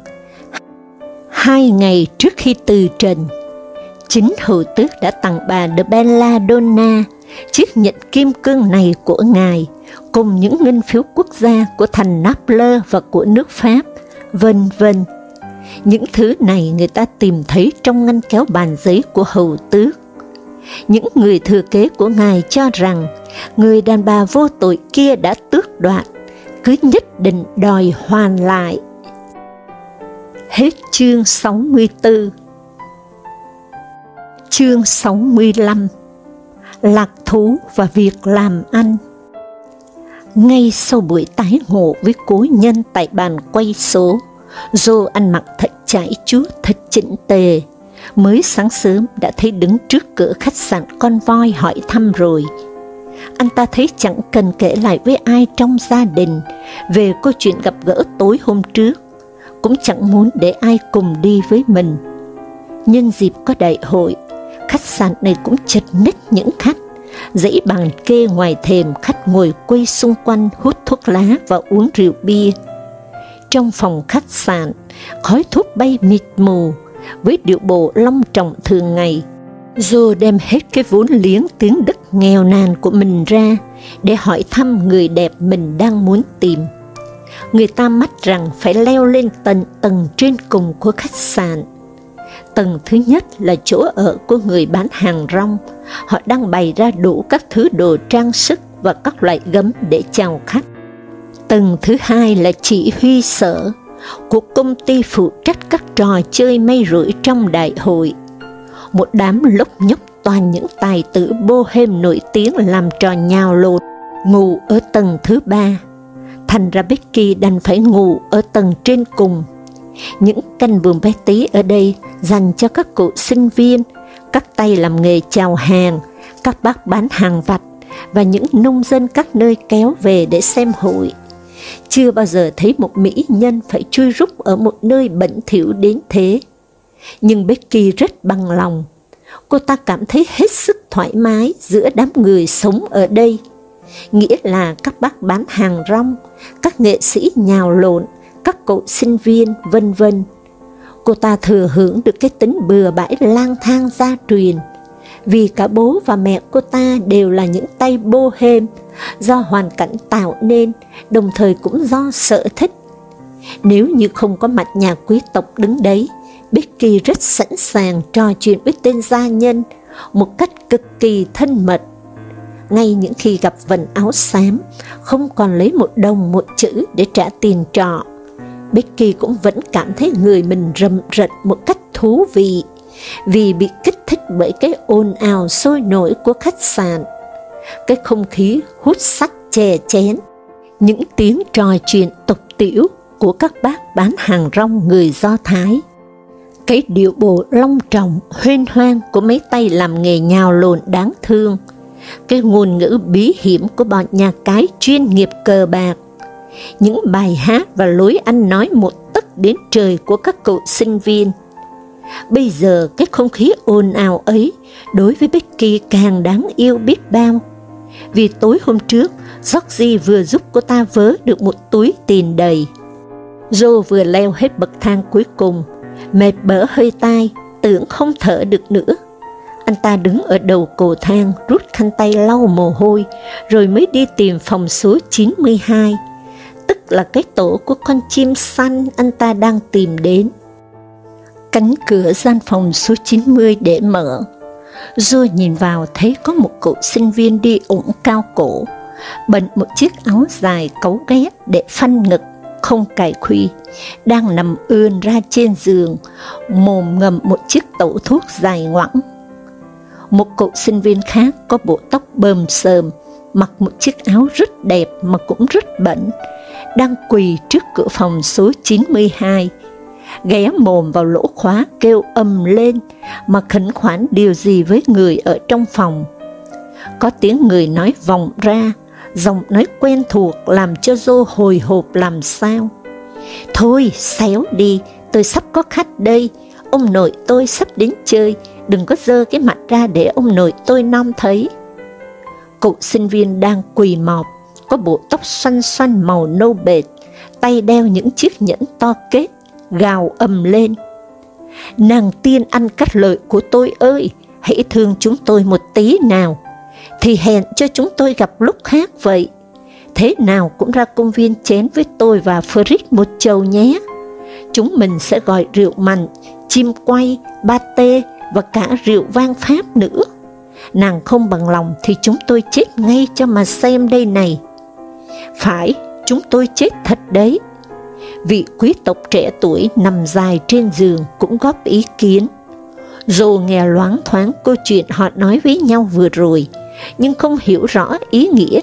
Speaker 1: hai ngày trước khi từ trần, chính hữu tước đã tặng bà de Belladonna chiếc nhẫn kim cương này của ngài, cùng những ngân phiếu quốc gia của thành Naples và của nước Pháp, vân vân. Những thứ này người ta tìm thấy trong ngăn kéo bàn giấy của hầu tước những người thừa kế của Ngài cho rằng người đàn bà vô tội kia đã tước đoạt, cứ nhất định đòi hoàn lại. Hết chương 64 Chương 65 Lạc thú và việc làm ăn. Ngay sau buổi tái ngộ với cố nhân tại bàn quay số, Joe ăn mặc thật chải chuốt, thật chỉnh tề, mới sáng sớm đã thấy đứng trước cửa khách sạn con voi hỏi thăm rồi. Anh ta thấy chẳng cần kể lại với ai trong gia đình về câu chuyện gặp gỡ tối hôm trước, cũng chẳng muốn để ai cùng đi với mình. Nhân dịp có đại hội, khách sạn này cũng chật ních những khách, dãy bàn kê ngoài thềm khách ngồi quay xung quanh hút thuốc lá và uống rượu bia. Trong phòng khách sạn, khói thuốc bay mịt mù, với điệu bộ long trọng thường ngày, rồi đem hết cái vốn liếng tiếng đất nghèo nàn của mình ra để hỏi thăm người đẹp mình đang muốn tìm. Người ta mắt rằng phải leo lên tận tầng trên cùng của khách sạn, Tầng thứ nhất là chỗ ở của người bán hàng rong, họ đang bày ra đủ các thứ đồ trang sức và các loại gấm để chào khách. Tầng thứ hai là chỉ huy sở, của công ty phụ trách các trò chơi may rủi trong đại hội. Một đám lốc nhóc toàn những tài tử bohem nổi tiếng làm trò nhào lột, ngủ ở tầng thứ ba. Thành ra Becky đành phải ngủ ở tầng trên cùng. Những căn vườn bé tí ở đây dành cho các cụ sinh viên, các tay làm nghề chào hàng, các bác bán hàng vặt và những nông dân các nơi kéo về để xem hội. Chưa bao giờ thấy một mỹ nhân phải chui rúc ở một nơi bẩn thỉu đến thế. Nhưng Becky rất bằng lòng. Cô ta cảm thấy hết sức thoải mái giữa đám người sống ở đây. Nghĩa là các bác bán hàng rong, các nghệ sĩ nhào lộn, các cậu sinh viên, vân vân. Cô ta thừa hưởng được cái tính bừa bãi lang thang gia truyền, vì cả bố và mẹ cô ta đều là những tay bô hêm, do hoàn cảnh tạo nên, đồng thời cũng do sở thích. Nếu như không có mặt nhà quý tộc đứng đấy, Becky rất sẵn sàng trò chuyện với tên gia nhân một cách cực kỳ thân mật. Ngay những khi gặp vần áo xám, không còn lấy một đồng một chữ để trả tiền trọ, Becky cũng vẫn cảm thấy người mình rầm rật một cách thú vị, vì bị kích thích bởi cái ồn ào sôi nổi của khách sạn, cái không khí hút sắc chè chén, những tiếng trò chuyện tục tiểu của các bác bán hàng rong người Do Thái. Cái điệu bộ long trọng, huyên hoang của mấy tay làm nghề nhào lộn đáng thương, cái ngôn ngữ bí hiểm của bọn nhà cái chuyên nghiệp cờ bạc, những bài hát và lối ăn nói một tấc đến trời của các cậu sinh viên. Bây giờ cái không khí ồn ào ấy đối với Becky càng đáng yêu biết bao. Vì tối hôm trước, Georgie vừa giúp cô ta vớ được một túi tiền đầy. Joe vừa leo hết bậc thang cuối cùng, mệt bở hơi tai, tưởng không thở được nữa. Anh ta đứng ở đầu cầu thang, rút khăn tay lau mồ hôi, rồi mới đi tìm phòng số 92 tức là cái tổ của con chim xanh anh ta đang tìm đến. Cánh cửa gian phòng số 90 để mở. Rồi nhìn vào thấy có một cậu sinh viên đi ủng cao cổ, bận một chiếc áo dài cấu ghét để phanh ngực, không cài khuy, đang nằm ươn ra trên giường, mồm ngầm một chiếc tẩu thuốc dài ngoẵng. Một cậu sinh viên khác có bộ tóc bơm sờm, mặc một chiếc áo rất đẹp mà cũng rất bẩn, đang quỳ trước cửa phòng số 92, ghé mồm vào lỗ khóa kêu ầm lên mà khẩn khoản điều gì với người ở trong phòng. Có tiếng người nói vòng ra, giọng nói quen thuộc làm cho dô hồi hộp làm sao. Thôi, xéo đi, tôi sắp có khách đây, ông nội tôi sắp đến chơi, đừng có dơ cái mặt ra để ông nội tôi non thấy. Cậu sinh viên đang quỳ mọp, có bộ tóc xoăn xoăn màu nâu bệt, tay đeo những chiếc nhẫn to kết, gào ầm lên. Nàng tiên ăn cắt lợi của tôi ơi, hãy thương chúng tôi một tí nào, thì hẹn cho chúng tôi gặp lúc khác vậy. Thế nào cũng ra công viên chén với tôi và Fritz một chầu nhé. Chúng mình sẽ gọi rượu mạnh, chim quay, ba tê và cả rượu vang Pháp nữa. Nàng không bằng lòng thì chúng tôi chết ngay cho mà xem đây này. Phải, chúng tôi chết thật đấy. Vị quý tộc trẻ tuổi nằm dài trên giường cũng góp ý kiến. Dù nghe loáng thoáng câu chuyện họ nói với nhau vừa rồi, nhưng không hiểu rõ ý nghĩa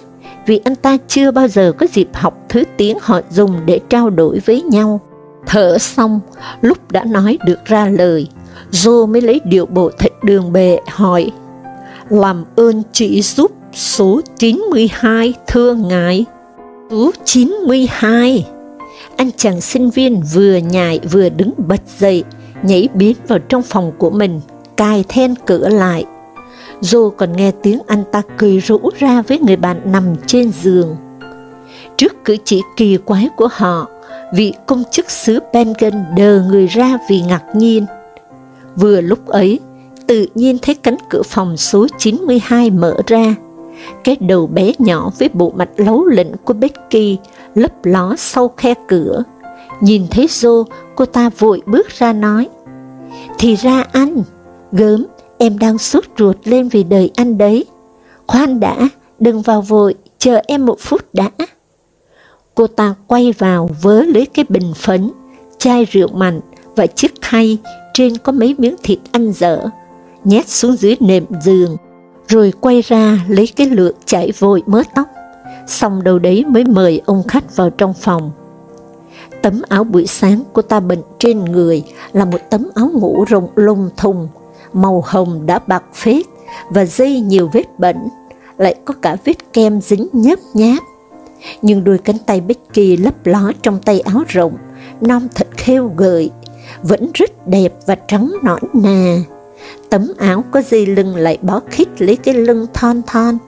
Speaker 1: vì anh ta chưa bao giờ có dịp học thứ tiếng họ dùng để trao đổi với nhau. Thở xong, lúc đã nói được ra lời, Joe mới lấy điệu bộ thịt đường bề hỏi, làm ơn chỉ giúp số 92 thưa ngài. Số 92 anh chàng sinh viên vừa nhảy vừa đứng bật dậy, nhảy biến vào trong phòng của mình, cài then cửa lại. Joe còn nghe tiếng anh ta cười rũ ra với người bạn nằm trên giường. Trước cử chỉ kỳ quái của họ, vị công chức xứ Bengen đờ người ra vì ngạc nhiên. Vừa lúc ấy, tự nhiên thấy cánh cửa phòng số 92 mở ra, cái đầu bé nhỏ với bộ mặt lấu lĩnh của Becky lấp ló sau khe cửa. Nhìn thấy Joe, cô ta vội bước ra nói, thì ra anh, gớm, em đang sốt ruột lên vì đời anh đấy. Khoan đã, đừng vào vội, chờ em một phút đã. Cô ta quay vào vớ lấy cái bình phấn, chai rượu mạnh và chiếc khay trên có mấy miếng thịt ăn dở, nhét xuống dưới nệm giường, rồi quay ra lấy cái lược chảy vội mớ tóc, xong đầu đấy mới mời ông khách vào trong phòng. Tấm áo buổi sáng của ta bệnh trên người là một tấm áo ngủ rộng lông thùng, màu hồng đã bạc phết và dây nhiều vết bẩn, lại có cả vết kem dính nhớp nháp. Nhưng đôi cánh tay Becky lấp ló trong tay áo rộng, non thật khêu gợi, vẫn rất đẹp và trắng nõn nà. Tấm áo có dây lưng lại bó khít lấy cái lưng thon thon.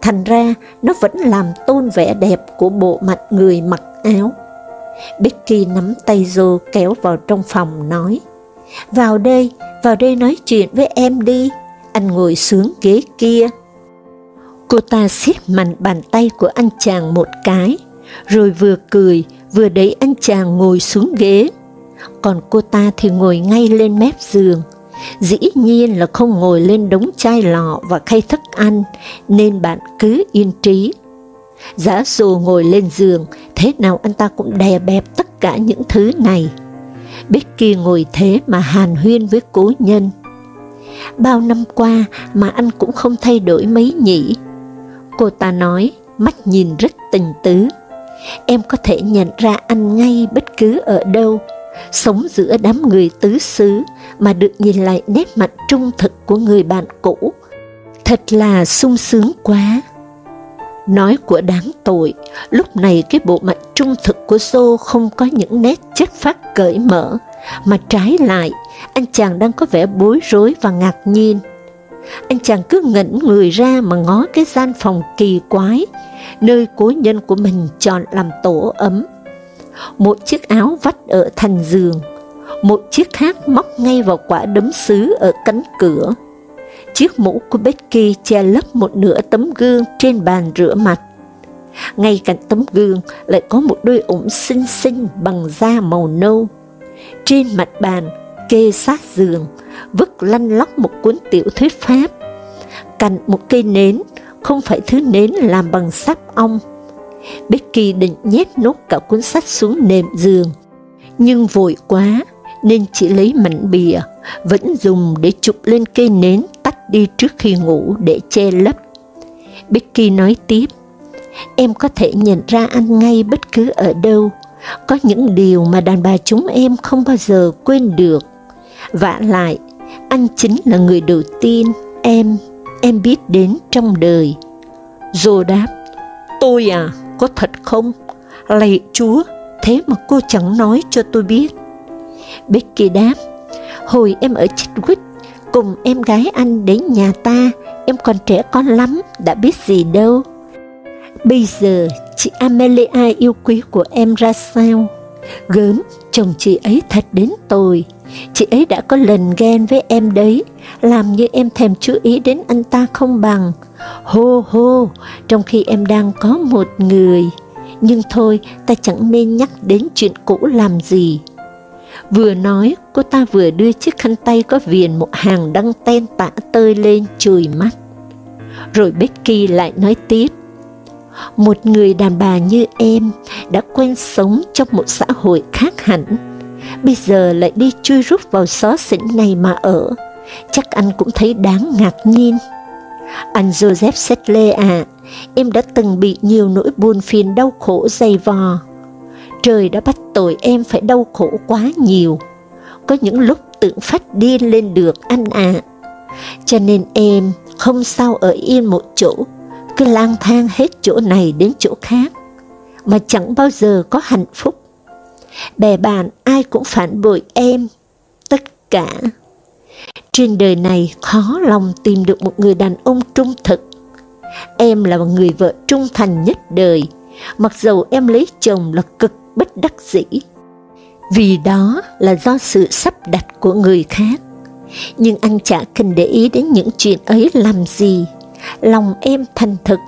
Speaker 1: Thành ra nó vẫn làm tôn vẻ đẹp của bộ mặt người mặc áo. Becky nắm tay Joe kéo vào trong phòng nói, Vào đây, vào đây nói chuyện với em đi, anh ngồi xuống ghế kia. Cô ta siết mạnh bàn tay của anh chàng một cái, rồi vừa cười, vừa đẩy anh chàng ngồi xuống ghế. Còn cô ta thì ngồi ngay lên mép giường, dĩ nhiên là không ngồi lên đống chai lọ và khay thức ăn, nên bạn cứ yên trí. Giả dù ngồi lên giường, thế nào anh ta cũng đè bẹp tất cả những thứ này. Becky ngồi thế mà hàn huyên với cố nhân. Bao năm qua mà anh cũng không thay đổi mấy nhỉ. Cô ta nói, mắt nhìn rất tình tứ. Em có thể nhận ra anh ngay bất cứ ở đâu, sống giữa đám người tứ xứ mà được nhìn lại nét mặt trung thực của người bạn cũ. Thật là sung sướng quá. Nói của đáng tội, lúc này cái bộ mặt trung thực của Joe không có những nét chất phát cởi mở, mà trái lại, anh chàng đang có vẻ bối rối và ngạc nhiên. Anh chàng cứ ngẩn người ra mà ngó cái gian phòng kỳ quái, nơi cố nhân của mình chọn làm tổ ấm. Một chiếc áo vắt ở thành giường, một chiếc khác móc ngay vào quả đấm sứ ở cánh cửa Chiếc mũ của Becky che lấp một nửa tấm gương trên bàn rửa mặt. Ngay cạnh tấm gương lại có một đôi ủng xinh xinh bằng da màu nâu. Trên mặt bàn, kê sát giường, vứt lăn lóc một cuốn tiểu thuyết Pháp. Cạnh một cây nến, không phải thứ nến làm bằng sáp ong. Becky định nhét nốt cả cuốn sách xuống nệm giường, nhưng vội quá nên chỉ lấy mảnh bìa, vẫn dùng để chụp lên cây nến tắt đi trước khi ngủ để che lấp. Becky nói tiếp, em có thể nhận ra anh ngay bất cứ ở đâu, có những điều mà đàn bà chúng em không bao giờ quên được. Vả lại, anh chính là người đầu tiên em, em biết đến trong đời. Rồi đáp, tôi à, có thật không? Lạy Chúa, thế mà cô chẳng nói cho tôi biết. Becky đáp, hồi em ở Chitwick, cùng em gái anh đến nhà ta, em còn trẻ con lắm, đã biết gì đâu. Bây giờ, chị Amelia yêu quý của em ra sao? Gớm, chồng chị ấy thật đến tồi. Chị ấy đã có lần ghen với em đấy, làm như em thèm chú ý đến anh ta không bằng. Hô hô, trong khi em đang có một người. Nhưng thôi, ta chẳng nên nhắc đến chuyện cũ làm gì. Vừa nói, cô ta vừa đưa chiếc khăn tay có viền một hàng đăng ten tả tơi lên chùi mắt. Rồi Becky lại nói tiếp, một người đàn bà như em đã quen sống trong một xã hội khác hẳn, bây giờ lại đi chui rút vào xó xỉnh này mà ở, chắc anh cũng thấy đáng ngạc nhiên. Anh Joseph Settle à, em đã từng bị nhiều nỗi buồn phiền đau khổ dày vò, trời đã bắt tội em phải đau khổ quá nhiều. Có những lúc tưởng phát điên lên được anh ạ. À. Cho nên em không sao ở yên một chỗ, cứ lang thang hết chỗ này đến chỗ khác, mà chẳng bao giờ có hạnh phúc. Bè bạn ai cũng phản bội em, tất cả. Trên đời này khó lòng tìm được một người đàn ông trung thực. Em là một người vợ trung thành nhất đời, mặc dầu em lấy chồng là cực bất đắc dĩ. Vì đó là do sự sắp đặt của người khác. Nhưng anh chả cần để ý đến những chuyện ấy làm gì. Lòng em thành thực,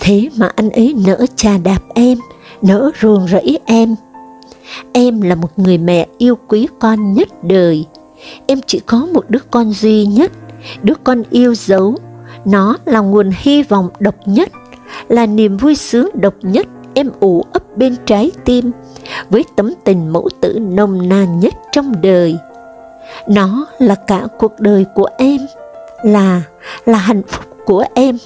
Speaker 1: thế mà anh ấy nỡ trà đạp em, nỡ ruồng rẫy em. Em là một người mẹ yêu quý con nhất đời, em chỉ có một đứa con duy nhất, đứa con yêu dấu. Nó là nguồn hy vọng độc nhất, là niềm vui sướng độc nhất em ủ ấp bên trái tim, với tấm tình mẫu tử nồng nàn nhất trong đời. Nó là cả cuộc đời của em, là, là hạnh phúc của em.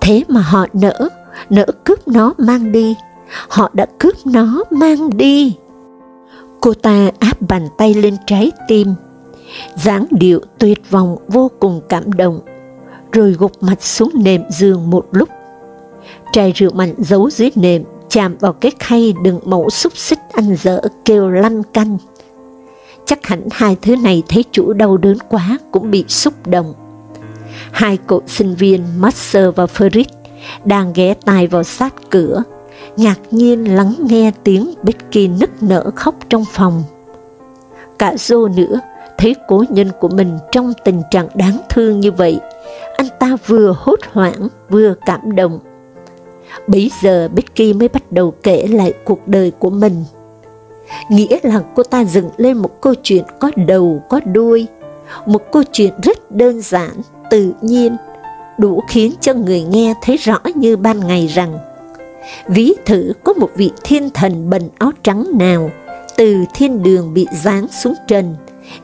Speaker 1: Thế mà họ nỡ, nỡ cướp nó mang đi. Họ đã cướp nó mang đi. Cô ta áp bàn tay lên trái tim, dáng điệu tuyệt vọng vô cùng cảm động, rồi gục mặt xuống nệm giường một lúc. Chai rượu mạnh giấu dưới nệm, chạm vào cái khay đựng mẫu xúc xích ăn dở kêu lăn canh. Chắc hẳn hai thứ này thấy chủ đau đớn quá cũng bị xúc động. Hai cậu sinh viên Master và Fritz đang ghé tai vào sát cửa, ngạc nhiên lắng nghe tiếng Becky nức nở khóc trong phòng. Cả Joe nữa, thấy cố nhân của mình trong tình trạng đáng thương như vậy, anh ta vừa hốt hoảng vừa cảm động. Bấy giờ Becky mới bắt đầu kể lại cuộc đời của mình. Nghĩa là cô ta dựng lên một câu chuyện có đầu có đuôi, một câu chuyện rất đơn giản, tự nhiên, đủ khiến cho người nghe thấy rõ như ban ngày rằng ví thử có một vị thiên thần bần áo trắng nào từ thiên đường bị giáng xuống trần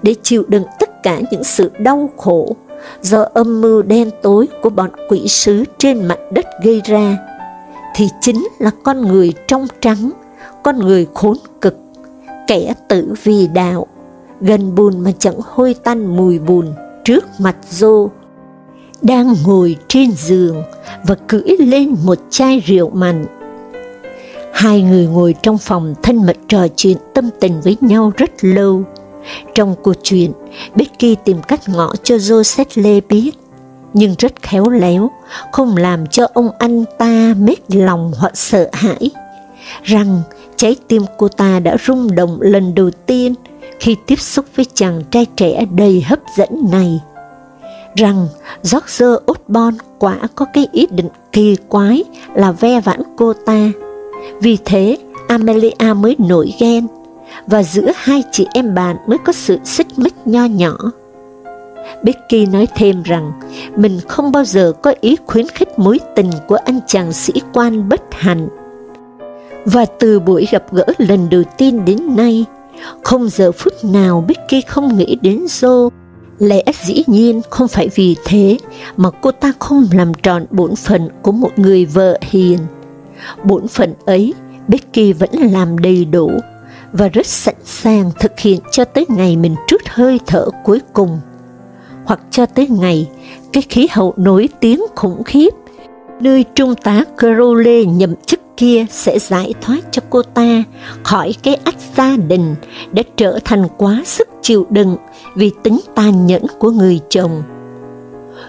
Speaker 1: để chịu đựng tất cả những sự đau khổ do âm mưu đen tối của bọn quỷ sứ trên mặt đất gây ra, thì chính là con người trong trắng, con người khốn cực, kẻ tử vì đạo, gần bùn mà chẳng hôi tanh mùi bùn trước mặt dô, đang ngồi trên giường và cưỡi lên một chai rượu mạnh. Hai người ngồi trong phòng thân mật trò chuyện tâm tình với nhau rất lâu. Trong cuộc chuyện, Becky tìm cách ngõ cho Joseph Lê biết, nhưng rất khéo léo, không làm cho ông anh ta mết lòng hoặc sợ hãi, rằng trái tim cô ta đã rung động lần đầu tiên khi tiếp xúc với chàng trai trẻ đầy hấp dẫn này rằng George Osborne quả có cái ý định kỳ quái là ve vãn cô ta. Vì thế, Amelia mới nổi ghen, và giữa hai chị em bạn mới có sự xích mích nho nhỏ. Becky nói thêm rằng mình không bao giờ có ý khuyến khích mối tình của anh chàng sĩ quan bất hạnh. Và từ buổi gặp gỡ lần đầu tiên đến nay, không giờ phút nào Becky không nghĩ đến Joe Lẽ dĩ nhiên không phải vì thế mà cô ta không làm tròn bổn phận của một người vợ hiền. Bổn phận ấy, Becky vẫn làm đầy đủ và rất sẵn sàng thực hiện cho tới ngày mình trút hơi thở cuối cùng, hoặc cho tới ngày cái khí hậu nổi tiếng khủng khiếp, nơi trung tá Crowley nhậm chức kia sẽ giải thoát cho cô ta khỏi cái ách gia đình đã trở thành quá sức chịu đựng vì tính tàn nhẫn của người chồng.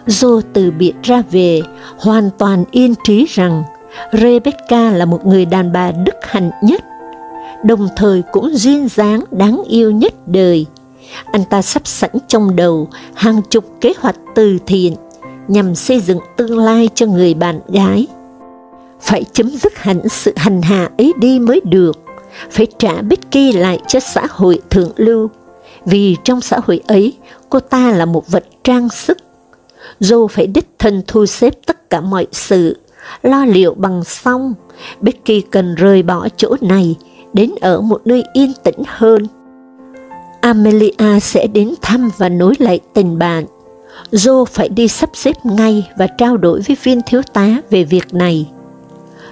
Speaker 1: Joe từ biệt ra về, hoàn toàn yên trí rằng Rebecca là một người đàn bà đức hạnh nhất, đồng thời cũng duyên dáng đáng yêu nhất đời. Anh ta sắp sẵn trong đầu hàng chục kế hoạch từ thiện nhằm xây dựng tương lai cho người bạn gái phải chấm dứt hẳn sự hành hạ ấy đi mới được, phải trả Becky lại cho xã hội thượng lưu, vì trong xã hội ấy, cô ta là một vật trang sức. Joe phải đích thân thu xếp tất cả mọi sự, lo liệu bằng xong, Becky cần rời bỏ chỗ này, đến ở một nơi yên tĩnh hơn. Amelia sẽ đến thăm và nối lại tình bạn. Joe phải đi sắp xếp ngay và trao đổi với viên thiếu tá về việc này.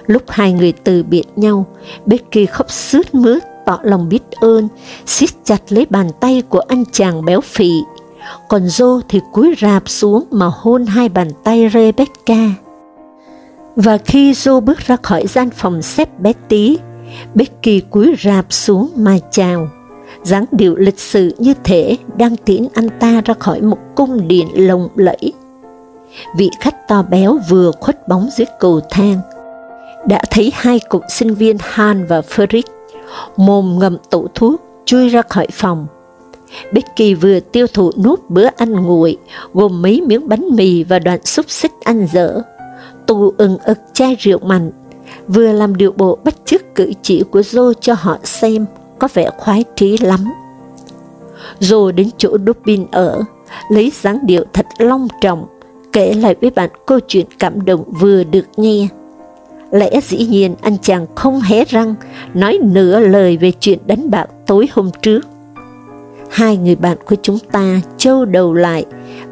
Speaker 1: Lúc hai người từ biệt nhau, Becky khóc sướt mướt tỏ lòng biết ơn, siết chặt lấy bàn tay của anh chàng béo phì. Còn Joe thì cúi rạp xuống mà hôn hai bàn tay Rebecca. Và khi Joe bước ra khỏi gian phòng xếp bé tí, Becky cúi rạp xuống mà chào, dáng điệu lịch sự như thể đang tiễn anh ta ra khỏi một cung điện lộng lẫy. Vị khách to béo vừa khuất bóng dưới cầu thang, đã thấy hai cục sinh viên Han và Frederick mồm ngậm tủ thuốc chui ra khỏi phòng. Becky vừa tiêu thụ nốt bữa ăn nguội, gồm mấy miếng bánh mì và đoạn xúc xích ăn dở, tù ừng ực chai rượu mạnh, vừa làm điệu bộ bắt chước cử chỉ của Joe cho họ xem, có vẻ khoái trí lắm. rồi đến chỗ Dubin ở, lấy dáng điệu thật long trọng, kể lại với bạn câu chuyện cảm động vừa được nghe. Lẽ dĩ nhiên anh chàng không hé răng, nói nửa lời về chuyện đánh bạc tối hôm trước. Hai người bạn của chúng ta trâu đầu lại,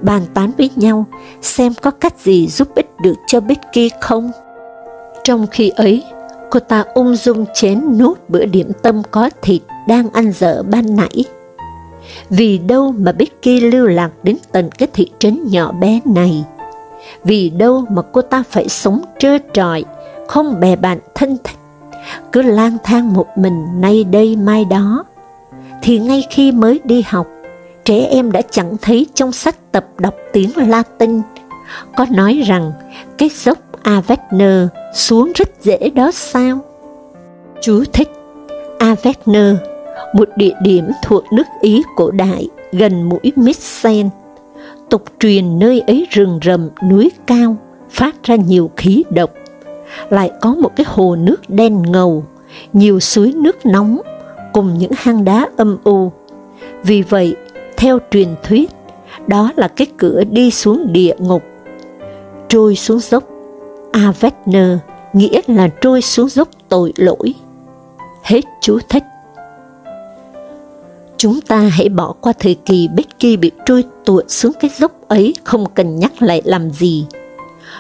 Speaker 1: bàn tán với nhau, xem có cách gì giúp ích được cho Becky không. Trong khi ấy, cô ta ung dung chén nốt bữa điểm tâm có thịt đang ăn dở ban nãy. Vì đâu mà Becky lưu lạc đến tận cái thị trấn nhỏ bé này? Vì đâu mà cô ta phải sống trơ trọi, không bè bạn thân thích, cứ lang thang một mình nay đây mai đó? Thì ngay khi mới đi học, trẻ em đã chẳng thấy trong sách tập đọc tiếng Latin, có nói rằng cái dốc Avetner xuống rất dễ đó sao? Chú thích Avetner, một địa điểm thuộc nước Ý cổ đại gần mũi Mixen. Tục truyền nơi ấy rừng rầm, núi cao, phát ra nhiều khí độc. Lại có một cái hồ nước đen ngầu, nhiều suối nước nóng, cùng những hang đá âm u. Vì vậy, theo truyền thuyết, đó là cái cửa đi xuống địa ngục. Trôi xuống dốc, Avetner nghĩa là trôi xuống dốc tội lỗi. Hết chú thích. Chúng ta hãy bỏ qua thời kỳ Becky bị trôi tuột xuống cái dốc ấy không cần nhắc lại làm gì.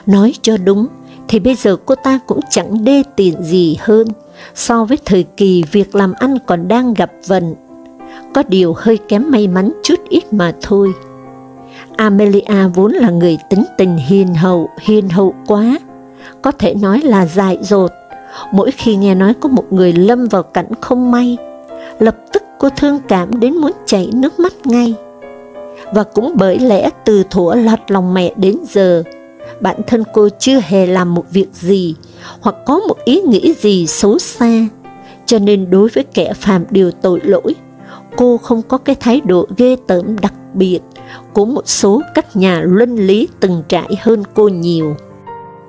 Speaker 1: Nói cho đúng, thì bây giờ cô ta cũng chẳng đê tiện gì hơn so với thời kỳ việc làm ăn còn đang gặp vận. Có điều hơi kém may mắn chút ít mà thôi. Amelia vốn là người tính tình hiền hậu, hiền hậu quá, có thể nói là dại dột. Mỗi khi nghe nói có một người lâm vào cảnh không may, lập tức cô thương cảm đến muốn chảy nước mắt ngay. Và cũng bởi lẽ từ thuở lọt lòng mẹ đến giờ, bản thân cô chưa hề làm một việc gì, hoặc có một ý nghĩ gì xấu xa, cho nên đối với kẻ phạm điều tội lỗi, cô không có cái thái độ ghê tởm đặc biệt của một số các nhà luân lý từng trải hơn cô nhiều.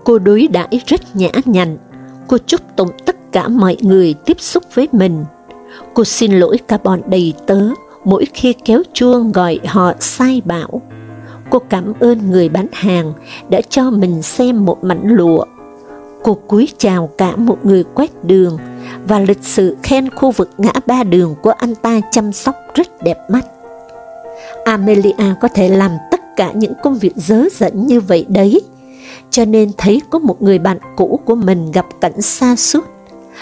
Speaker 1: Cô đối đãi rất nhã nhặn, cô chúc tụng tất cả mọi người tiếp xúc với mình. Cô xin lỗi cả bọn đầy tớ mỗi khi kéo chuông gọi họ sai bảo. Cô cảm ơn người bán hàng đã cho mình xem một mảnh lụa. Cô cúi chào cả một người quét đường và lịch sự khen khu vực ngã ba đường của anh ta chăm sóc rất đẹp mắt. Amelia có thể làm tất cả những công việc dớ dẫn như vậy đấy, cho nên thấy có một người bạn cũ của mình gặp cảnh xa suốt,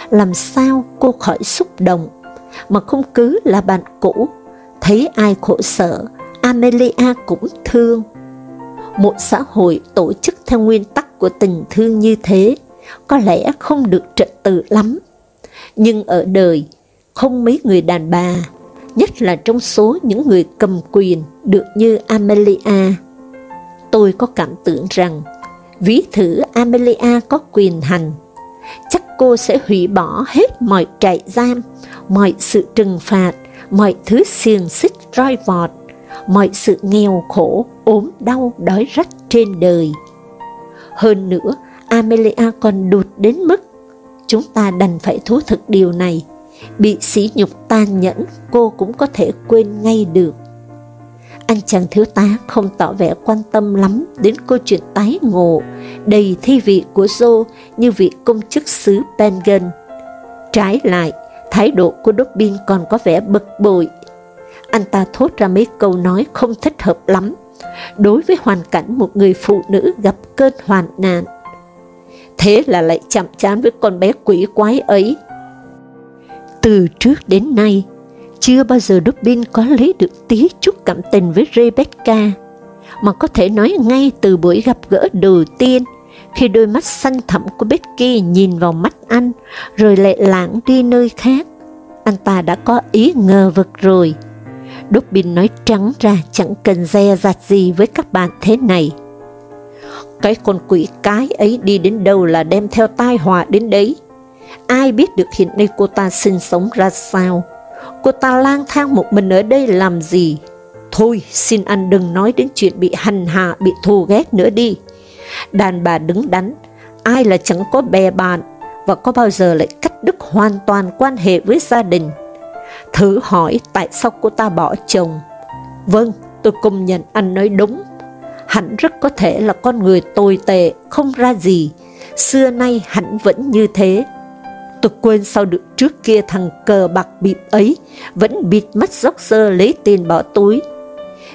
Speaker 1: làm sao cô khỏi xúc động, mà không cứ là bạn cũ, thấy ai khổ sở, Amelia cũng thương. Một xã hội tổ chức theo nguyên tắc của tình thương như thế, có lẽ không được trật tự lắm. Nhưng ở đời, không mấy người đàn bà, nhất là trong số những người cầm quyền được như Amelia. Tôi có cảm tưởng rằng ví thử Amelia có quyền hành, chắc cô sẽ hủy bỏ hết mọi trại giam, mọi sự trừng phạt, mọi thứ xiềng xích roi vọt, mọi sự nghèo khổ, ốm đau, đói rách trên đời. Hơn nữa, Amelia còn đụt đến mức chúng ta đành phải thú thực điều này, bị sỉ nhục tàn nhẫn cô cũng có thể quên ngay được anh chàng thiếu tá không tỏ vẻ quan tâm lắm đến câu chuyện tái ngộ, đầy thi vị của Joe như vị công chức xứ Pengen. Trái lại, thái độ của Dobbin còn có vẻ bực bội. Anh ta thốt ra mấy câu nói không thích hợp lắm, đối với hoàn cảnh một người phụ nữ gặp cơn hoàn nạn. Thế là lại chậm chán với con bé quỷ quái ấy. Từ trước đến nay, chưa bao giờ Dubin có lấy được tí chút cảm tình với Rebecca, mà có thể nói ngay từ buổi gặp gỡ đầu tiên, khi đôi mắt xanh thẳm của Becky nhìn vào mắt anh, rồi lại lãng đi nơi khác. Anh ta đã có ý ngờ vực rồi. Dubin nói trắng ra chẳng cần dè dặt gì với các bạn thế này. Cái con quỷ cái ấy đi đến đâu là đem theo tai họa đến đấy. Ai biết được hiện nay cô ta sinh sống ra sao, cô ta lang thang một mình ở đây làm gì? Thôi, xin anh đừng nói đến chuyện bị hành hạ, bị thù ghét nữa đi. Đàn bà đứng đắn, ai là chẳng có bè bạn, và có bao giờ lại cắt đứt hoàn toàn quan hệ với gia đình thử hỏi tại sao cô ta bỏ chồng. Vâng, tôi công nhận anh nói đúng. Hẳn rất có thể là con người tồi tệ, không ra gì. Xưa nay hẳn vẫn như thế. Tôi quên sao được trước kia thằng cờ bạc bịp ấy vẫn bịt mắt dốc sơ lấy tiền bỏ túi.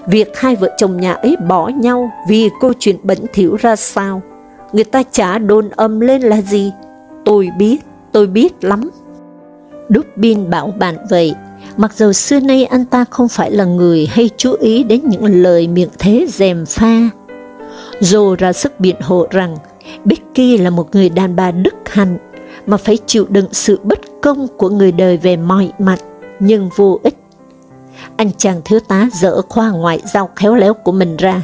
Speaker 1: Việc hai vợ chồng nhà ấy bỏ nhau vì câu chuyện bẩn thỉu ra sao, người ta chả đồn âm lên là gì. Tôi biết, tôi biết lắm. Dubin bảo bạn vậy, mặc dù xưa nay anh ta không phải là người hay chú ý đến những lời miệng thế dèm pha. Dù ra sức biện hộ rằng Becky là một người đàn bà đức hạnh, mà phải chịu đựng sự bất công của người đời về mọi mặt, nhưng vô ích. Anh chàng thiếu tá dỡ khoa ngoại giao khéo léo của mình ra.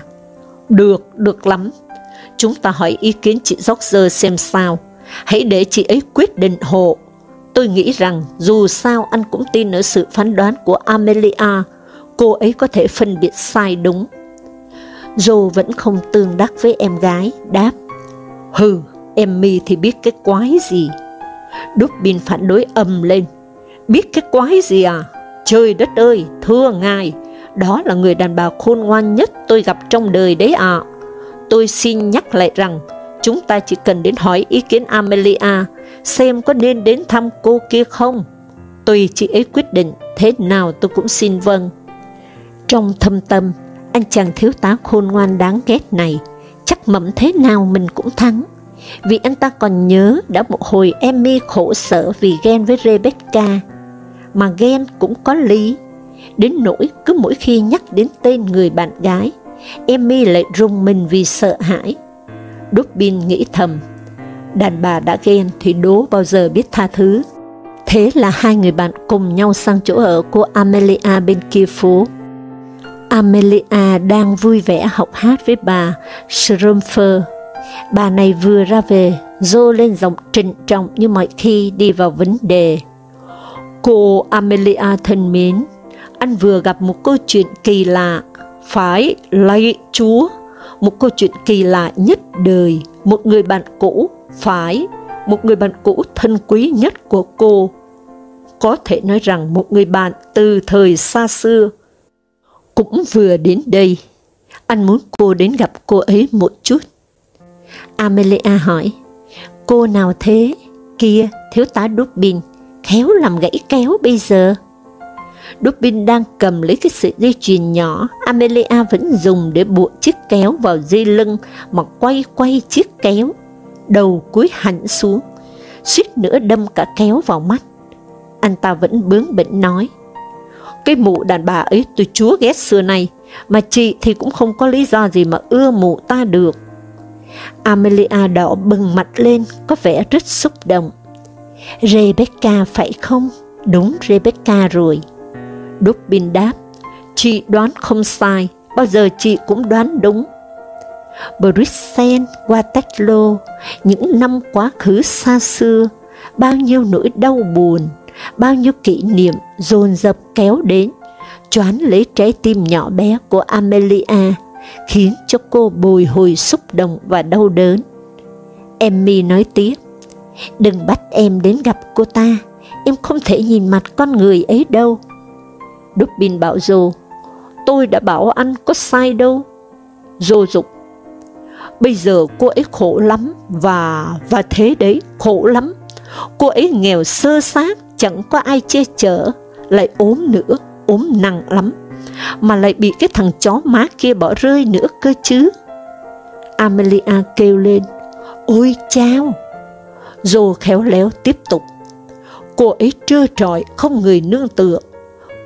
Speaker 1: Được, được lắm. Chúng ta hỏi ý kiến chị Roger xem sao. Hãy để chị ấy quyết định hộ. Tôi nghĩ rằng dù sao anh cũng tin ở sự phán đoán của Amelia, cô ấy có thể phân biệt sai đúng. Joe vẫn không tương đắc với em gái, đáp, Hừ, Emmy thì biết cái quái gì. Dubin phản đối ầm lên, biết cái quái gì à? Trời đất ơi, thưa ngài, đó là người đàn bà khôn ngoan nhất tôi gặp trong đời đấy ạ. À. Tôi xin nhắc lại rằng, chúng ta chỉ cần đến hỏi ý kiến Amelia, xem có nên đến thăm cô kia không. Tùy chị ấy quyết định, thế nào tôi cũng xin vâng. Trong thâm tâm, anh chàng thiếu tá khôn ngoan đáng ghét này, chắc mẩm thế nào mình cũng thắng. Vì anh ta còn nhớ đã một hồi Emmy khổ sở vì ghen với Rebecca, mà ghen cũng có lý. Đến nỗi cứ mỗi khi nhắc đến tên người bạn gái, Emmy lại rung mình vì sợ hãi. Dubin nghĩ thầm, đàn bà đã ghen thì đố bao giờ biết tha thứ. Thế là hai người bạn cùng nhau sang chỗ ở của Amelia bên kia phố. Amelia đang vui vẻ học hát với bà Schrumpfer. Bà này vừa ra về, dô lên giọng trịnh trọng như mọi khi đi vào vấn đề. Cô Amelia thân mến, anh vừa gặp một câu chuyện kỳ lạ, phải lạy Chúa, một câu chuyện kỳ lạ nhất đời, một người bạn cũ, phải, một người bạn cũ thân quý nhất của cô. Có thể nói rằng một người bạn từ thời xa xưa, cũng vừa đến đây. Anh muốn cô đến gặp cô ấy một chút. Amelia hỏi, cô nào thế? Kia, thiếu tá Dubin, khéo làm gãy kéo bây giờ. Dubin đang cầm lấy cái sợi dây chuyền nhỏ, Amelia vẫn dùng để buộc chiếc kéo vào dây lưng mà quay quay chiếc kéo, đầu cúi hẳn xuống, suýt nữa đâm cả kéo vào mắt. Anh ta vẫn bướng bỉnh nói, cái mụ đàn bà ấy tôi chúa ghét xưa nay, mà chị thì cũng không có lý do gì mà ưa mụ ta được. Amelia đỏ bừng mặt lên, có vẻ rất xúc động. Rebecca phải không? Đúng Rebecca rồi. Dubin đáp, chị đoán không sai, bao giờ chị cũng đoán đúng. Brixen, Waterloo, những năm quá khứ xa xưa, bao nhiêu nỗi đau buồn, bao nhiêu kỷ niệm dồn dập kéo đến, choán lấy trái tim nhỏ bé của Amelia, khiến cho cô bồi hồi xúc động và đau đớn. Emmy nói tiếp, đừng bắt em đến gặp cô ta, em không thể nhìn mặt con người ấy đâu. Dubin bảo Joe, tôi đã bảo anh có sai đâu. Joe dục, bây giờ cô ấy khổ lắm, và, và thế đấy, khổ lắm. Cô ấy nghèo sơ xác, chẳng có ai che chở, lại ốm nữa, ốm nặng lắm, mà lại bị cái thằng chó má kia bỏ rơi nữa cơ chứ. Amelia kêu lên, ôi chao! rồi khéo léo tiếp tục, cô ấy trơ trọi, không người nương tựa.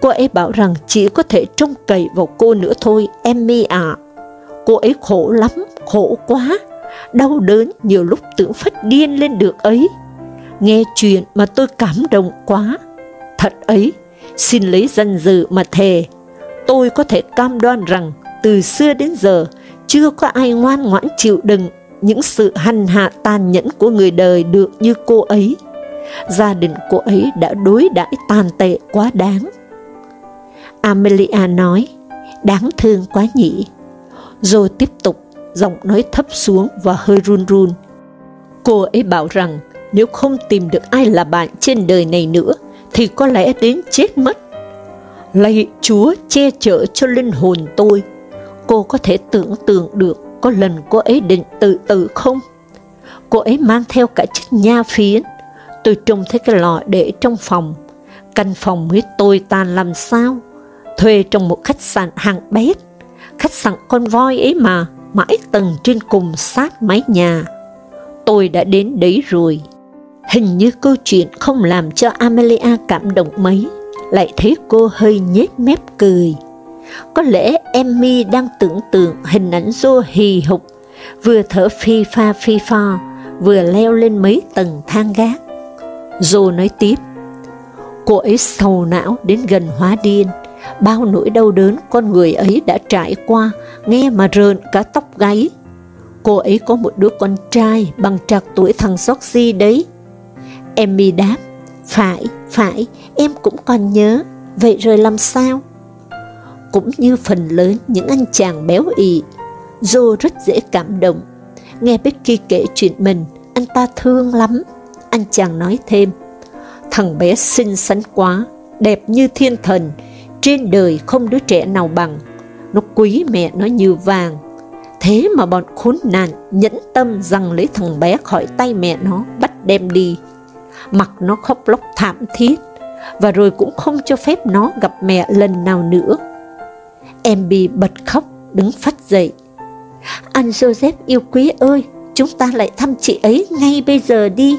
Speaker 1: Cô ấy bảo rằng chỉ có thể trông cậy vào cô nữa thôi, Emmy à. Cô ấy khổ lắm, khổ quá, đau đớn nhiều lúc tưởng phát điên lên được ấy nghe chuyện mà tôi cảm động quá. Thật ấy, xin lấy danh dự mà thề, tôi có thể cam đoan rằng từ xưa đến giờ chưa có ai ngoan ngoãn chịu đựng những sự hành hạ tàn nhẫn của người đời được như cô ấy. Gia đình cô ấy đã đối đãi tàn tệ quá đáng. Amelia nói, đáng thương quá nhỉ. Rồi tiếp tục, giọng nói thấp xuống và hơi run run. Cô ấy bảo rằng nếu không tìm được ai là bạn trên đời này nữa, thì có lẽ đến chết mất. Lạy Chúa che chở cho linh hồn tôi. Cô có thể tưởng tượng được có lần cô ấy định tự tử không? Cô ấy mang theo cả chiếc nha phiến. Tôi trông thấy cái lọ để trong phòng. Căn phòng với tôi tàn làm sao? Thuê trong một khách sạn hàng bét. Khách sạn con voi ấy mà, mãi tầng trên cùng sát mái nhà. Tôi đã đến đấy rồi. Hình như câu chuyện không làm cho Amelia cảm động mấy, lại thấy cô hơi nhếch mép cười. Có lẽ Emmy đang tưởng tượng hình ảnh Joe hì hục, vừa thở phi pha phi pha, vừa leo lên mấy tầng thang gác. Joe nói tiếp, cô ấy sầu não đến gần hóa điên, bao nỗi đau đớn con người ấy đã trải qua, nghe mà rợn cả tóc gáy. Cô ấy có một đứa con trai bằng trạc tuổi thằng Soxy đấy. Emmy đáp, phải, phải, em cũng còn nhớ, vậy rồi làm sao? Cũng như phần lớn những anh chàng béo ị, Joe rất dễ cảm động. Nghe Becky kể chuyện mình, anh ta thương lắm. Anh chàng nói thêm, thằng bé xinh xắn quá, đẹp như thiên thần, trên đời không đứa trẻ nào bằng. Nó quý mẹ nó như vàng. Thế mà bọn khốn nạn nhẫn tâm rằng lấy thằng bé khỏi tay mẹ nó, bắt đem đi. Mặc nó khóc lóc thảm thiết, và rồi cũng không cho phép nó gặp mẹ lần nào nữa. Em bị bật khóc, đứng phát dậy. Anh Joseph yêu quý ơi, chúng ta lại thăm chị ấy ngay bây giờ đi.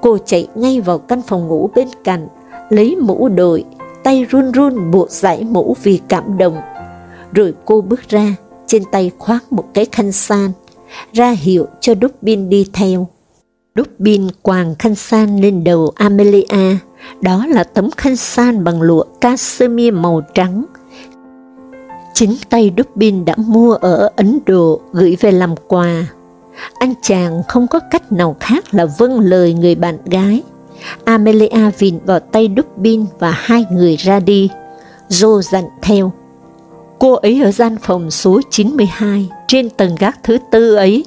Speaker 1: Cô chạy ngay vào căn phòng ngủ bên cạnh, lấy mũ đội, tay run run buộc giải mũ vì cảm động. Rồi cô bước ra, trên tay khoác một cái khăn san, ra hiệu cho Dubin đi theo. Dubin quàng khăn san lên đầu Amelia, đó là tấm khăn san bằng lụa cashmere màu trắng. Chính tay Dubin đã mua ở Ấn Độ gửi về làm quà. Anh chàng không có cách nào khác là vâng lời người bạn gái. Amelia vịn vào tay Dubin và hai người ra đi. Joe dặn theo. Cô ấy ở gian phòng số 92, trên tầng gác thứ tư ấy.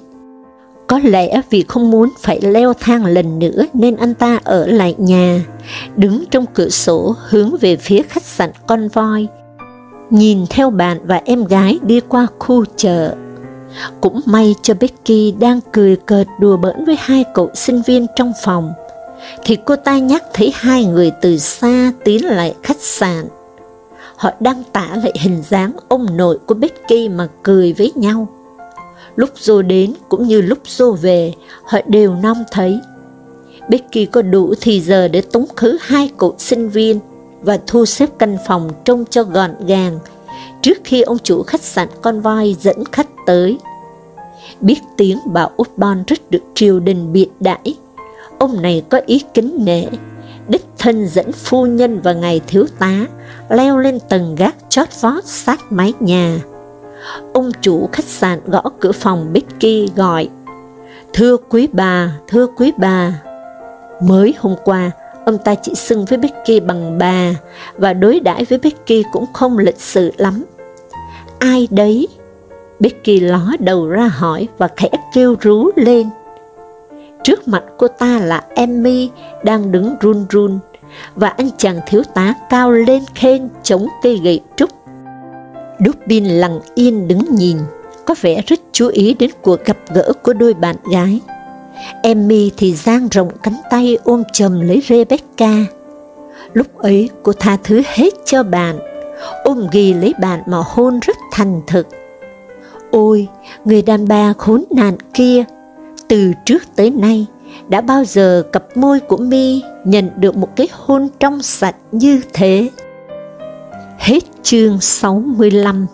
Speaker 1: Có lẽ vì không muốn phải leo thang lần nữa nên anh ta ở lại nhà, đứng trong cửa sổ hướng về phía khách sạn con voi, nhìn theo bạn và em gái đi qua khu chợ. Cũng may cho Becky đang cười cợt đùa bỡn với hai cậu sinh viên trong phòng, thì cô ta nhắc thấy hai người từ xa tiến lại khách sạn. Họ đang tả lại hình dáng ông nội của Becky mà cười với nhau. Lúc Joe đến cũng như lúc Joe về, họ đều nom thấy. Becky có đủ thì giờ để tống khứ hai cậu sinh viên và thu xếp căn phòng trông cho gọn gàng trước khi ông chủ khách sạn con voi dẫn khách tới. Biết tiếng bà Utbon rất được triều đình biệt đãi, ông này có ý kính nể, đích thân dẫn phu nhân và ngài thiếu tá leo lên tầng gác chót vót sát mái nhà. Ông chủ khách sạn gõ cửa phòng Becky gọi, Thưa quý bà, thưa quý bà. Mới hôm qua, ông ta chỉ xưng với Becky bằng bà, và đối đãi với Becky cũng không lịch sự lắm. Ai đấy? Becky ló đầu ra hỏi và khẽ kêu rú lên. Trước mặt cô ta là Emmy đang đứng run run, và anh chàng thiếu tá cao lên khen chống cây gậy trúc. Dubin lặng yên đứng nhìn, có vẻ rất chú ý đến cuộc gặp gỡ của đôi bạn gái. Emmy thì giang rộng cánh tay ôm chầm lấy Rebecca. Lúc ấy cô tha thứ hết cho bạn, ôm ghi lấy bạn mà hôn rất thành thực. Ôi, người đàn bà khốn nạn kia, từ trước tới nay, đã bao giờ cặp môi của mi nhận được một cái hôn trong sạch như thế? Hết chương 65